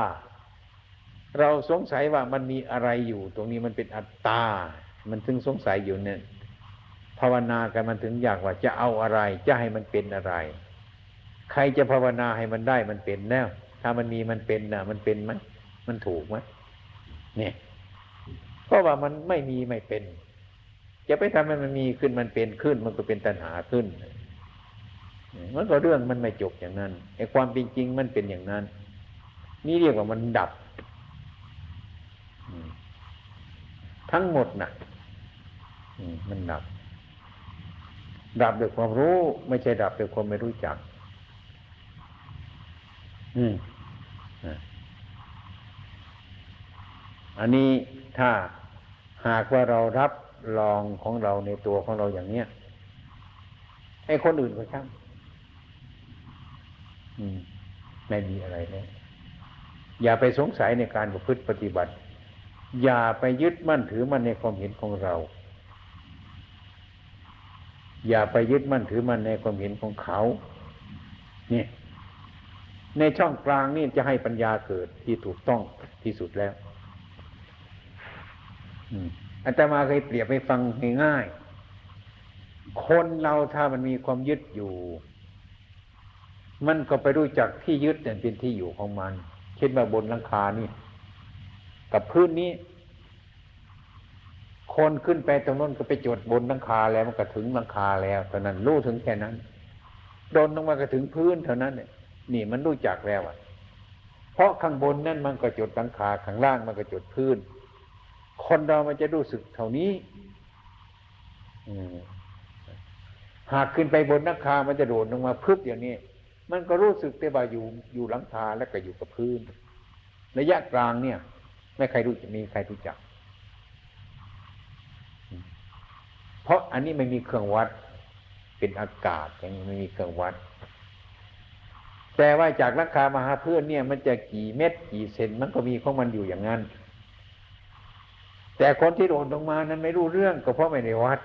เราสงสัยว่ามันมีอะไรอยู่ ตรงนี้มันเป็นอัตตา มันถึงสงสัยอยู่เนี่ยภาวนากันมันถึงอยากว่าจะเอาอะไร จะให้มันเป็นอะไร ใครจะภาวนาให้มันได้มันเป็นแล้วถ้ามันมีมันเป็นนะมันเป็นไหมมันถูกไหมเนี่ยเพราะว่ามันไม่มีไม่เป็น จะไปทำให้มันมีขึ้นมันเป็นขึ้น มันก็เป็นตัณหาขึ้น มันก็เรื่องมันไม่จบอย่างนั้นไอ้ความเป็นจริงมันเป็นอย่างนั้น นี่เรียกว่ามันดับ ทั้งหมดนะ่ะมันดับ ดับด้วยความรู้ ไม่ใช่ดับด้วยความไม่รู้จัก อืมอันนี้ถ้าหากว่าเรารับรองของเราในตัวของเราอย่างเนี้ยให้คนอื่นก็ช่าง ไม่มีอะไรเลยอย่าไปสงสัยในการประพฤติปฏิบัติ อย่าไปยึดมั่นถือมั่นในความเห็นของเรา อย่าไปยึดมั่นถือมั่นในความเห็นของเขาเนี่ยในช่องกลางนี่จะให้ปัญญาเกิดที่ถูกต้องที่สุดแล้วอาตมาเคยเปรียบให้ฟังง่ายๆคนเราถ้ามันมีความยึดอยู่ มันก็ไปรู้จักที่ยึดเนี่ยเป็นที่อยู่ของมัน เช่นว่าบนหลังคานี่กับพื้นนี้ คนขึ้นไปตรงนั้นก็ไปจดบนหลังคาแล้วมันก็ถึงหลังคาแล้วเท่านั้นรู้ถึงแค่นั้นโดนลงมาก็ถึงพื้นเท่านั้นเนี่ยนี่มันรู้จักแล้วอะ เพราะข้างบนนั่นมันก็จดหลังคาข้างล่างมันก็จดพื้น คนเรามันจะรู้สึกเท่านี้หากขึ้นไปบนนักคามันจะโดดลงมาพึบอย่างนี้ มันก็รู้สึกแต่ว่าอยู่อยู่หลังคาแล้วก็อยู่กับพื้น ระยะกลางเนี่ย ไม่ใครรู้จะมีใครรู้จัก เพราะอันนี้ไม่มีเครื่องวัด เป็นอากาศอย่างนี้ไม่มีเครื่องวัดแต่ว่าจากราคามาหาเพื่อนเนี่ย มันจะกี่เม็ดกี่เซนมันก็มีของมันอยู่อย่างนั้น แต่คนที่โดดลงมานั้นไม่รู้เรื่องก็เพราะไม่ได้วัด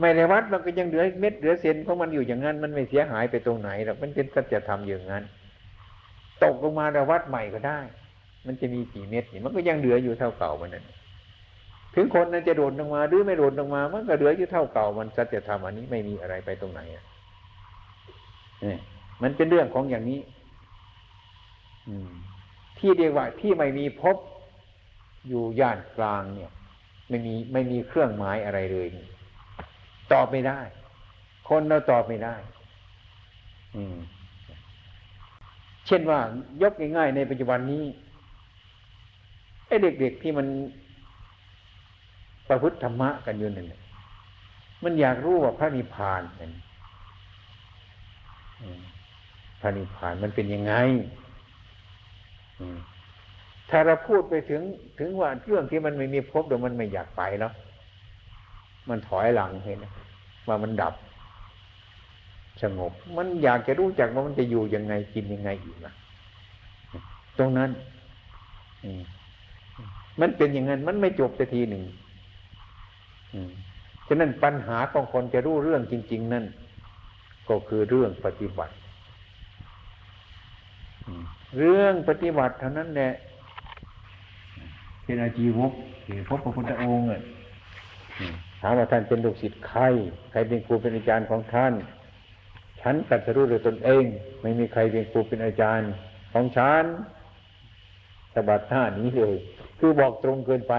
ไม่ได้วัดมันก็ยังเหลือเม็ดเหลือเศษของมันอยู่อย่างนั้น มันไม่เสียหายไปตรงไหนหรอกมันเป็นสัจธรรมอย่างนั้น ตกลงมาแล้ววัดใหม่ก็ได้ มันจะมีกี่เม็ดนี่มันก็ยังเหลืออยู่เท่าเก่ามันนั่นถึงคนนั้นจะโดดลงมาหรือไม่โดดลงมา มันก็เหลืออยู่เท่าเก่า มันสัจธรรมอันนี้ไม่มีอะไรไปตรงไหนอะนี่มันเป็นเรื่องของอย่างนี้ อืม ที่เรียกว่าที่ไม่มีพบอยู่ย่านกลางเนี่ย ไม่มีไม่มีเครื่องหมายอะไรเลย ตอบไม่ได้ คนเราตอบไม่ได้ อืม เช่นว่ายกง่ายๆในปัจจุบันนี้ไอ้เด็กๆที่มันประพฤติธรรมะกันอยู่นั่นมันอยากรู้ว่าพระนิพพานนั่นพระนิพพานมันเป็นยังไงถ้าเราพูดไปถึงถึงว่าเรื่องที่มันไม่มีพบเดี๋ยวมันไม่อยากไปแล้ว มันถอยหลังเห็นว่ามันดับ สงบ มันอยากจะรู้จักว่ามันจะอยู่ยังไงกินยังไงอีกนะตรงนั้นมันเป็นอย่างนั้นมันไม่จบสักทีหนึ่งฉะนั้นปัญหาของคนจะรู้เรื่องจริง ๆ นั่น ก็คือเรื่องปฏิบัติเรื่องปฏิบัติเท่านั้นแหละเป็นอาจีวกที่พบพระพุทธองค์ ถามว่าท่านเป็นลูกศิษย์ใคร ใครเป็นครูเป็นอาจารย์ของท่าน ฉันตัดสู้ด้วยตนเอง ไม่มีใครเป็นครูเป็นอาจารย์ของฉันสบัดหน้านี้เลย คือบอกตรงเกินไป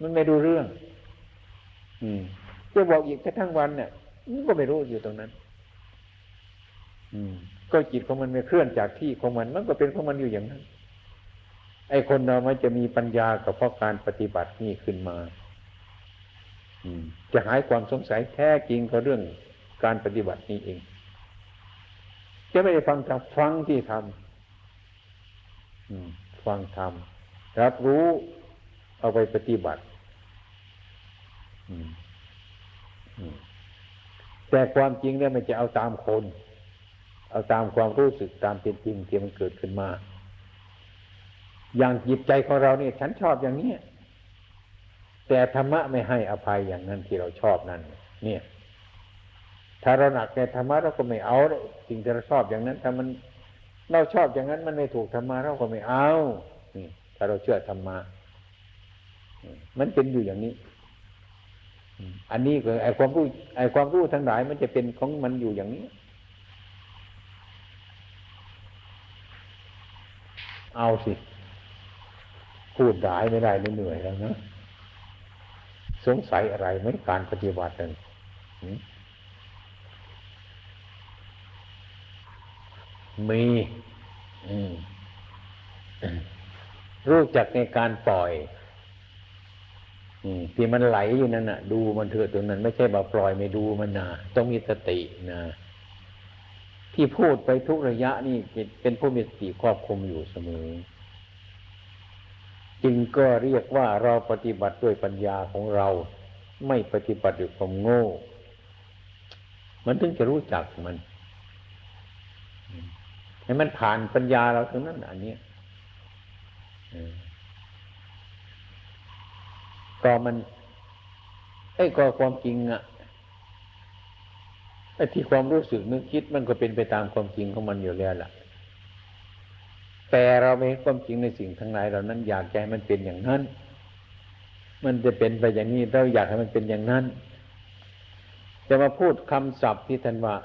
มันไม่ดูเรื่อง อืมจะบอกอีกแค่ทั้งวันเนี่ยมันก็ไม่รู้อยู่ตรงนั้น อืม ก็จิตของมันไม่เคลื่อนจากที่ของมัน มันก็เป็นของมันอยู่อย่างนั้น ไอ้คนเรามันจะมีปัญญากับเพราะการปฏิบัตินี่ขึ้นมา จะหายความสงสัยแท้จริงก็เรื่องการปฏิบัตินี้เอง จะไม่ได้ฟังทำฟังที่ทำฟังทำรับรู้เอาไปปฏิบัติแต่ความจริงเนี่ยมันจะเอาตามคน เอาตามความรู้สึกตามเป็นจริงที่มันเกิดขึ้นมา อย่างจิตใจของเราเนี่ย ฉันชอบอย่างนี้ แต่ธรรมะไม่ให้อภัยอย่างนั้นที่เราชอบนั่นเนี่ย ถ้าเราหนักในธรรมะเราก็ไม่เอาสิ่งที่เราชอบอย่างนั้นถ้ามันเราชอบอย่างนั้นมันไม่ถูกธรรมะเราก็ไม่เอาถ้าเราเชื่อธรรมะมันเป็นอยู่อย่างนี้อันนี้ก็ไอความรู้ไอความรู้ทั้งหลายมันจะเป็นของมันอยู่อย่างนี้ เอาสิ พูดได้ไม่ได้เหนื่อยแล้วนะ สงสัยอะไรไหมการปฏิบัตินั้นมีรู้จักในการปล่อยที่มันไหลอยู่นั่นน่ะ ดูมันเถอะตรงนั้นไม่ใช่มาปล่อยไม่ดูมันนะต้องมีสตินะที่พูดไปทุกระยะนี่เป็นผู้มีสติครอบคุมอยู่เสมอ จึงก็เรียกว่าเราปฏิบัติด้วยปัญญาของเรา ไม่ปฏิบัติด้วยความโง่ มันถึงจะรู้จักมัน ให้มันผ่านปัญญาเราตรงนั้นอันนี้ก็มันไอ้ก็ความจริงอะไอ้ที่ความรู้สึกนึกคิดมันก็เป็นไปตามความจริงของมันอยู่แล้วล่ะ แต่เราไม่เห็นความจริงในสิ่งทั้งหลายเหล่านั้นอยากให้มันเป็นอย่างนั้น มันจะเป็นไปอย่างนี้เราอยากให้มันเป็นอย่างนั้น จะมาพูดคำศัพท์ที่ท่านว่า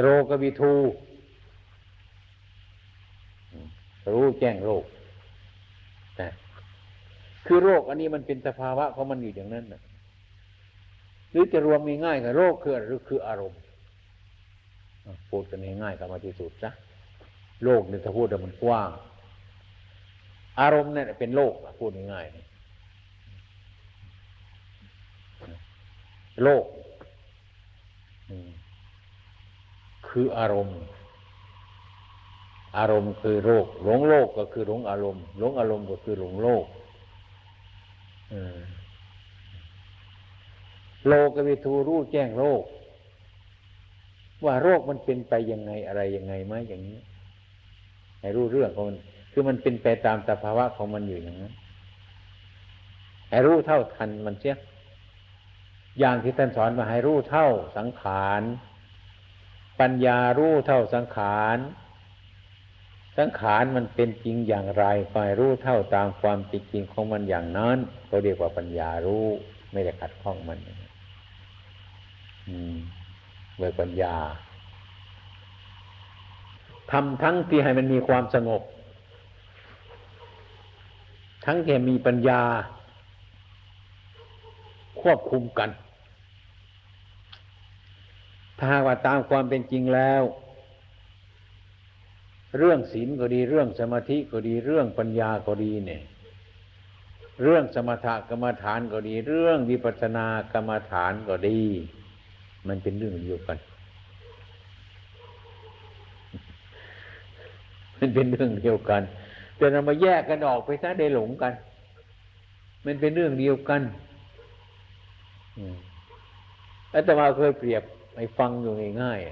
โรกวิทูรู้แจ้งโรคนะคือโรคอันนี้มันเป็นสภาวะของมันอยู่อย่างนั้นนะหรือจะรวมง่ายๆกับโรคคือหรือคืออารมณ์ พูดกันง่ายๆกับมาที่สุดนะโลกเนี่ยถ้าพูดแต่มันกว้าง อารมณ์เนี่ยเป็นโลกพูดง่ายๆโลกคืออารมณ์ อารมณ์คือโลกหลงโลกก็คือหลงอารมณ์หลงอารมณ์ก็คือหลงโลกโลกวิทูรู้แจ้งโลก ว่าโรคมันเป็นไปยังไงอะไรยังไงไหมอย่างนี้ให้รู้เรื่องของมันคือมันเป็นไปตามสภาวะของมันอยู่อย่างนั้นให้รู้เท่าทันมันเสียอย่างที่ท่านสอนมาให้รู้เท่าสังขารปัญญารู้เท่าสังขารสังขารมันเป็นจริงอย่างไรคอยรู้เท่าตามความจริงของมันอย่างนั้นเขาเรียกว่าปัญญารู้ไม่ได้ขัดข้องมันอืม ด้วยปัญญาทำทั้งที่ให้มันมีความสงบ ทั้งที่มีปัญญา ควบคุมกัน ถ้าว่าตามความเป็นจริงแล้ว เรื่องศีลก็ดีเรื่องสมาธิก็ดีเรื่องปัญญาก็ดีเนี่ย เรื่องสมถกรรมฐานก็ดี เรื่องวิปัสสนากรรมฐานก็ดี มันเป็นเรื่องเดียวกัน มันเป็นเรื่องเดียวกัน แต่เรามาแยกกันออกไปซะได้หลงกัน มันเป็นเรื่องเดียวกันอาตมาเคยเปรียบไอ้ฟังอยู่ง่ายๆ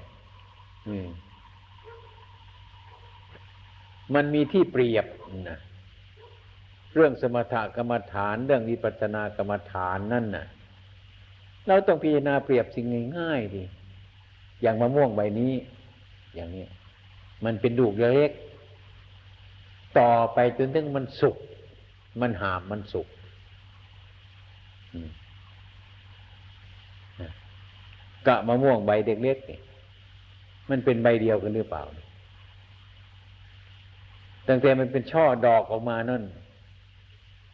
มันมีที่เปรียบนะเรื่องสมถกรรมฐาน เรื่องวิปัสสนากรรมฐานนั่นน่ะ เราต้องพิจารณาเปรียบสิ่งง่ายๆดิอย่างมะม่วงใบนี้ อย่างนี้ มันเป็นดูกเล็ก ต่อไปจนถึงมันสุก มันหามมันสุกกะมะม่วงใบเด็กเล็กนี่มันเป็นใบเดียวกันหรือเปล่า ตั้งแต่มันเป็นช่อดอกออกมานั่น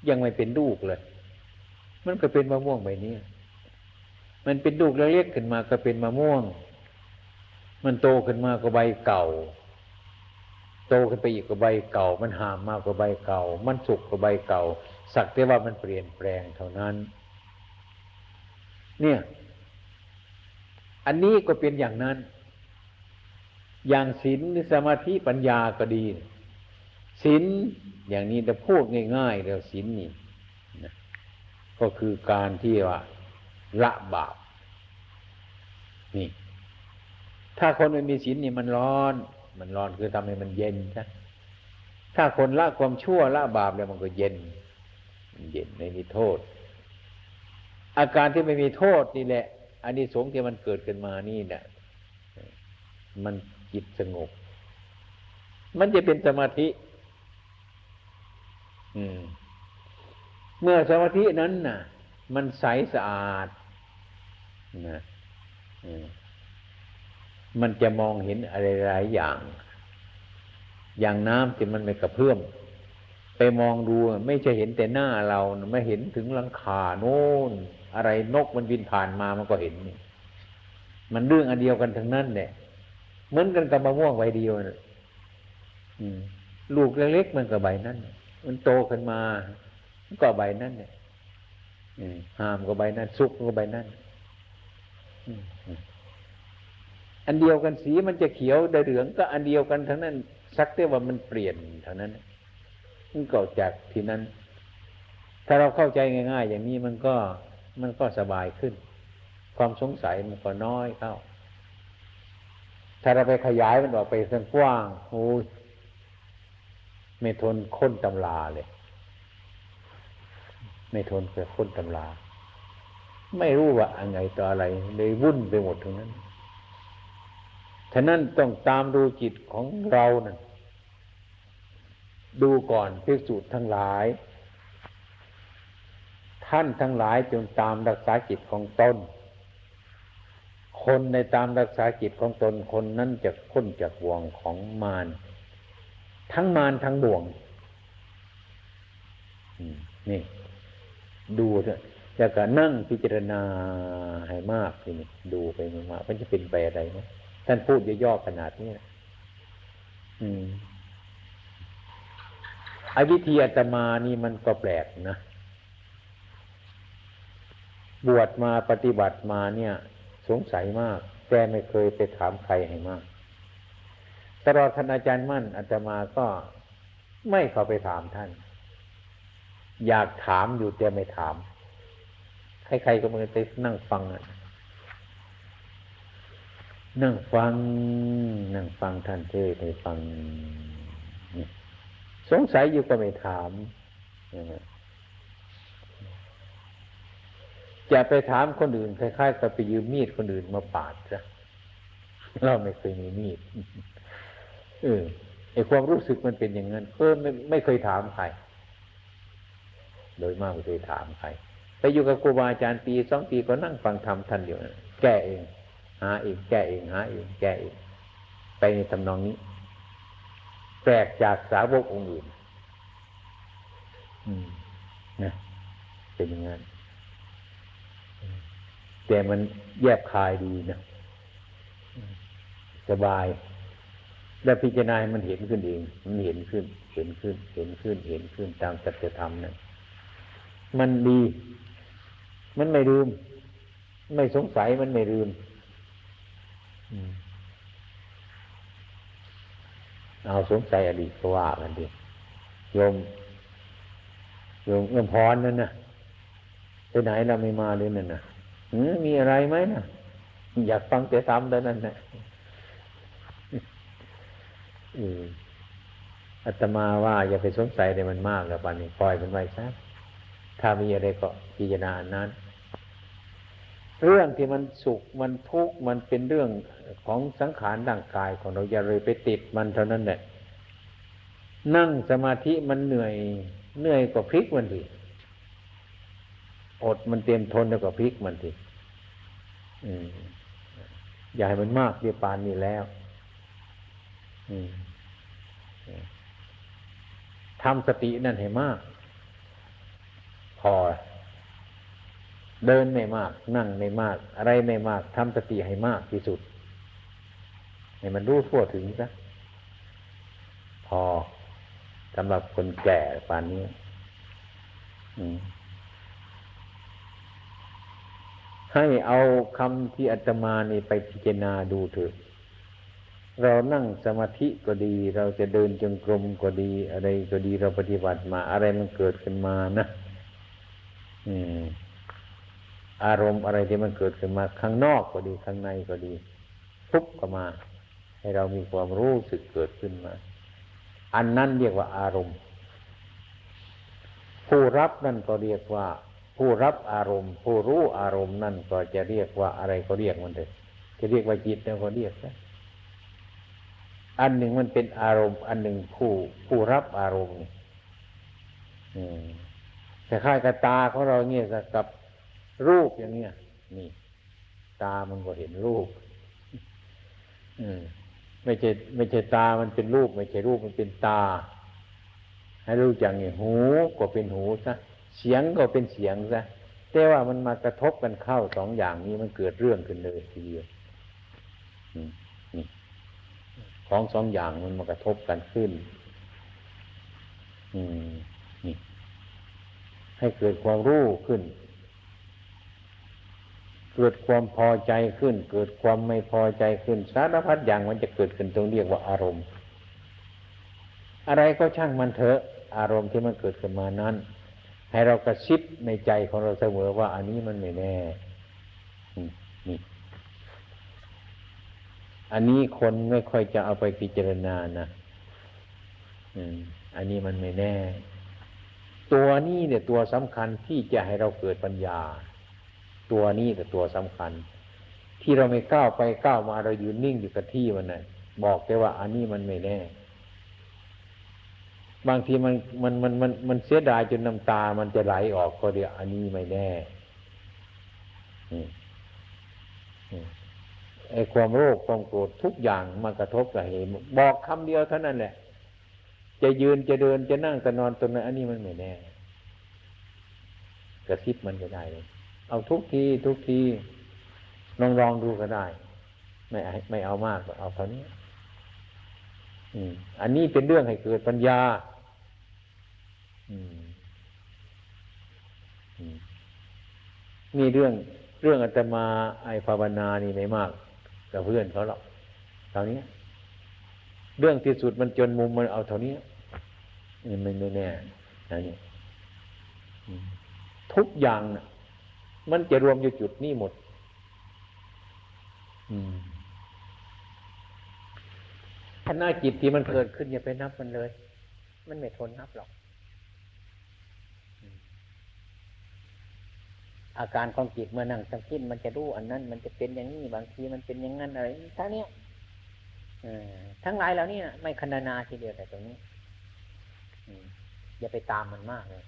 ยังไม่เป็นลูกเลย มันก็เป็นมะม่วงใบนี้ มันเป็นลูกเล็กๆขึ้นมาก็เป็นมะม่วง มันโตขึ้นมาก็ใบเก่า โตขึ้นไปอีกก็ใบเก่า มันหามมากกว่าใบเก่า มันสุกกว่าใบเก่า สักแต่ว่ามันเปลี่ยนแปลงเท่านั้น เนี่ย อันนี้ก็เป็นอย่างนั้น อย่างศีลสมาธิปัญญาก็ดีศีลอย่างนี้จะพูดง่ายๆแล้วศีลนี่ก็คือการที่ว่า ละบาปนี่ ถ้าคนไม่มีศีลนี่มันร้อน มันร้อนคือทำให้มันเย็นใช่ถ้าคนละความชั่วละบาปแล้วมันก็เย็น มันเย็นไม่มีโทษ อาการที่ไม่มีโทษนี่แหละอันนี้สงที่มันเกิดขึ้นมานี่เนี่ยมันจิตสงบ มันจะเป็นสมาธิ อืม เมื่อสมาธินั้นน่ะ มันใสสะอาด นะมันจะมองเห็นอะไรหลายอย่าง อย่างน้ำที่มันไม่กระเพื่อมไปมองดูไม่ใช่เห็นแต่หน้าเราไม่เห็นถึงหลังคาโน่นอะไรนกมันบินผ่านมามันก็เห็นมันเรื่องอันเดียวกันทั้งนั้นเนี่ยเหมือนกันกับมะม่วงใบเดียวนะลูกเล็กๆมันก็ใบนั้น มันโตขึ้นมา ก็ใบนั้นเนี่ยห้ามก็ใบนั้น สุกก็ใบนั้น อันเดียวกันสีมันจะเขียวได้เหลืองก็อันเดียวกันทั้งนั้นสักแต่ว่ามันเปลี่ยนเท่านั้นมันเกิดจากที่นั้น ถ้าเราเข้าใจง่าย ๆ อย่างนี้มันก็มันก็สบายขึ้น ความสงสัยมันก็น้อยเข้า ถ้าเราไปขยายมันออกไปสังกว้างโอ้ยไม่ทนค้นตำลาเลย ไม่ทนเกิดค้นตำลา ไม่รู้ว่าอะไรต่ออะไรเลยวุ่นไปหมดทั้งนั้นฉะนั้นต้องตามดูจิตของเรานะ่ะดูก่อนพิสูจน์ทั้งหลาย ท่านทั้งหลายจงตามรักษาจิตของตนคนในตามรักษาจิตของตนคนนั้นจะพ้นจากบ่วงของมารทั้งมารทั้งบ่วงนี่ ดูเถอะ แล้วก็นั่งพิจารณาให้มากทีนี้ดูไปมากมันจะเป็นไปอะไรไหมท่านพูดย่อๆขนาดนี้อืมไอ้วิธีอาตมานี่มันก็แปลกนะ บวชมาปฏิบัติมาเนี่ย สงสัยมาก แต่ไม่เคยไปถามใครให้มาก ตลอดท่านอาจารย์มั่นอาตมาก็ไม่เข้าไปถามท่าน อยากถามอยู่แต่ไม่ถาม ใครๆก็มือไปนั่งฟังอะนั่งฟัง นั่งฟังท่านเทศให้ฟัง สงสัยอยู่ก็ไม่ถามจะไปถามคนอื่นคล้ายๆกับไปยืมมีดคนอื่นมาปาดจ้ะเราไม่เคยมีมีดเออไอความรู้สึกมันเป็นอย่างนั้นเออไม่ไม่เคยถามใคร โดยมากไม่เคยถามใคร ไปอยู่กับครูบาอาจารย์ปีสองปีก็นั่งฟังธรรมท่านอยู่แก้เอง หาเองแก้เองหาเองแก้เองไปในทำนองนี้แปลกจากสาวกองค์อื่นนะเป็นอย่างนั้นแต่มันแยบคายดีนะสบาย แล้วพิจารณามันเห็นขึ้นเอง มันเห็นขึ้น เห็นขึ้น เห็นขึ้น เห็นขึ้นตามสัจธรรมนั่นมันดี มันไม่ลืม ไม่สงสัยมันไม่ลืมเอาสงสัยอดีตก็ว่ากันดิโยมโยมเอื้อมพรนั่นนะไปไหนเราไม่มาเลยนั่นนะมีอะไรไหมนะอยากฟังแต่ซ้ำแต่นั้นนะอาตมาว่า อย่าไปสงสัยในมันมากแล้วปันนี้ปล่อยมันไว้ซะถ้ามีอะไรก็พิจารณานั้น เรื่องที่มันสุขมันทุกข์มันเป็นเรื่องของสังขารร่างกายของเราอย่าเลยไปติดมันเท่านั้นแหละนั่งสมาธิมันเหนื่อยเหนื่อยกว่าพลิกมันทีอดมันเตรียมทนแล้วก็พลิกมันทีอย่าให้มันมากเดียปานนี้แล้วทำสตินั่นให้มาก พอ เดินไม่มาก นั่งไม่มาก อะไรไม่มากทำสติให้มากที่สุด ให้มันรู้ทั่วถึงซะพอสำหรับคนแก่ป่านนี้ให้เอาคำที่อาตมานี่ไปพิจารณาดูเถอะเรานั่งสมาธิก็ดี เราจะเดินจงกรมก็ดี อะไรก็ดีเราปฏิบัติมา อะไรมันเกิดขึ้นมานะ อืม อารมณ์อะไรที่มันเกิดขึ้นมาข้างนอกก็ดีข้างในก็ดีทุบก็มา ให้เรามีความรู้สึกเกิดขึ้นมา อันนั้นเรียกว่าอารมณ์ ผู้รับนั่นก็เรียกว่า ผู้รับอารมณ์ ผู้รู้อารมณ์นั่นก็จะเรียกว่าอะไรก็เรียกมันเลยจะเรียกว่าจิตแล้วก็เรียกนะอันหนึ่งมันเป็นอารมณ์ อันหนึ่งผู้ผู้รับอารมณ์อืมแต่ค่ายกับตาของเราเนี่ยกับ รูปอย่างเนี้ยนี่ตามันก็เห็นรูป อืม ไม่ใช่ไม่ใช่ตามันเป็นรูป ไม่ใช่รูปมันเป็นตา ให้รู้อย่างนี้หูก็เป็นหูซะเสียงก็เป็นเสียงซะแต่ว่ามันมากระทบกันเข้าสองอย่างนี้มันเกิดเรื่องขึ้นเลยทีเดียวนี่ของสองอย่างมันมากระทบกันขึ้น อืม นี่ ให้เกิดความรู้ขึ้น เกิดความพอใจขึ้น เกิดความไม่พอใจขึ้นสารพัดอย่างมันจะเกิดขึ้นตรงเรียกว่าอารมณ์ อะไรก็ช่างมันเถอะ อารมณ์ที่มันเกิดขึ้นมานั้น ให้เรากระชิบในใจของเราเสมอว่าอันนี้มันไม่แน่นี่อันนี้คนไม่ค่อยจะเอาไปพิจารณานะอันนี้มันไม่แน่ ตัวนี้เนี่ยตัวสำคัญที่จะให้เราเกิดปัญญา ตัวนี้แต่ตัวสำคัญ ที่เราไม่ก้าวไปก้าวมาเราอยู่นิ่งอยู่กับที่มันนะ่ะบอกแค่ว่าอันนี้มันไม่แน่ บางทีมันมันมันมันมันเสียดายจนน้ำตา มันจะไหลออกก็เดียวอันนี้ไม่แน่ไอ้ความโรคความโกรธทุกอย่างมากระทบกับเหตุบอกคำเดียวเท่านั้นแหละ จะยืนจะเดินจะนั่งจะนอนตรงนั้นอันนี้มันไม่แน่ กระซิบมันจะได้เลย เอาทุกทีทุกทีลองลองดูก็ได้ ไม่ไม่เอามากเอาเท่านี้อันนี้เป็นเรื่องให้เกิดปัญญานี่เรื่องเรื่องอาตมาไอภาวนานี่ไม่มากกับเพื่อนเขาหรอกเท่านี้เรื่องที่สุดมันจนมุมมันเอาเท่านี้นี่มันไม่แน่นะนี่ทุกอย่างนะ มันจะรวมอยู่จุดนี้หมดอืมขณะจิตที่มันเกิดขึ้นอย่าไปนับมันเลย มันไม่ทนนับหรอก อาการของจิตเมื่อนั่งสังคิดมันจะรู้อันนั้น มันจะเป็นอย่างนี้บางทีมันเป็นอย่างนั้นอะไรทั้งนี้ทั้งหลายแล้วนี่ไม่คันนาทีเดียวแต่ตรงนี้อย่าไปตามมันมากเลย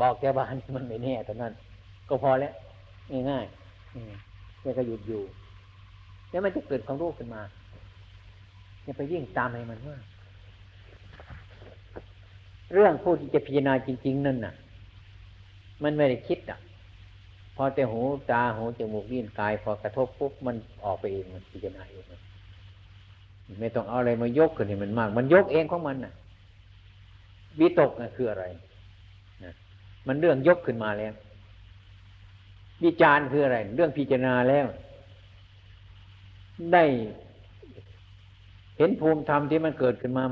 บอกแกบ้านมันไม่แน่ตรงนั้น ก็พอแล้วง่ายๆแกก็หยุดอยู่ แล้วมันจะเกิดความรู้ขึ้นมาอย่าไปยิ่งตามให้มันมากเรื่องผู้ที่จะพิจารณาจริง ๆ นั่นน่ะ มันไม่ได้คิดอะ พอแต่หูตาหูจมูกลิ้นกาย พอกระทบปุ๊บมันออกไปเองมันพิจารณาเองไม่ต้องเอาอะไรมายกขึ้นให้มันมาก มันยกเองของมันน่ะวิตกน่ะคืออะไรนะมันเรื่องยกขึ้นมาแล้ว วิจารคืออะไร เรื่องพิจารณาแล้ว ได้เห็นภูมิธรรมที่มันเกิดขึ้นมา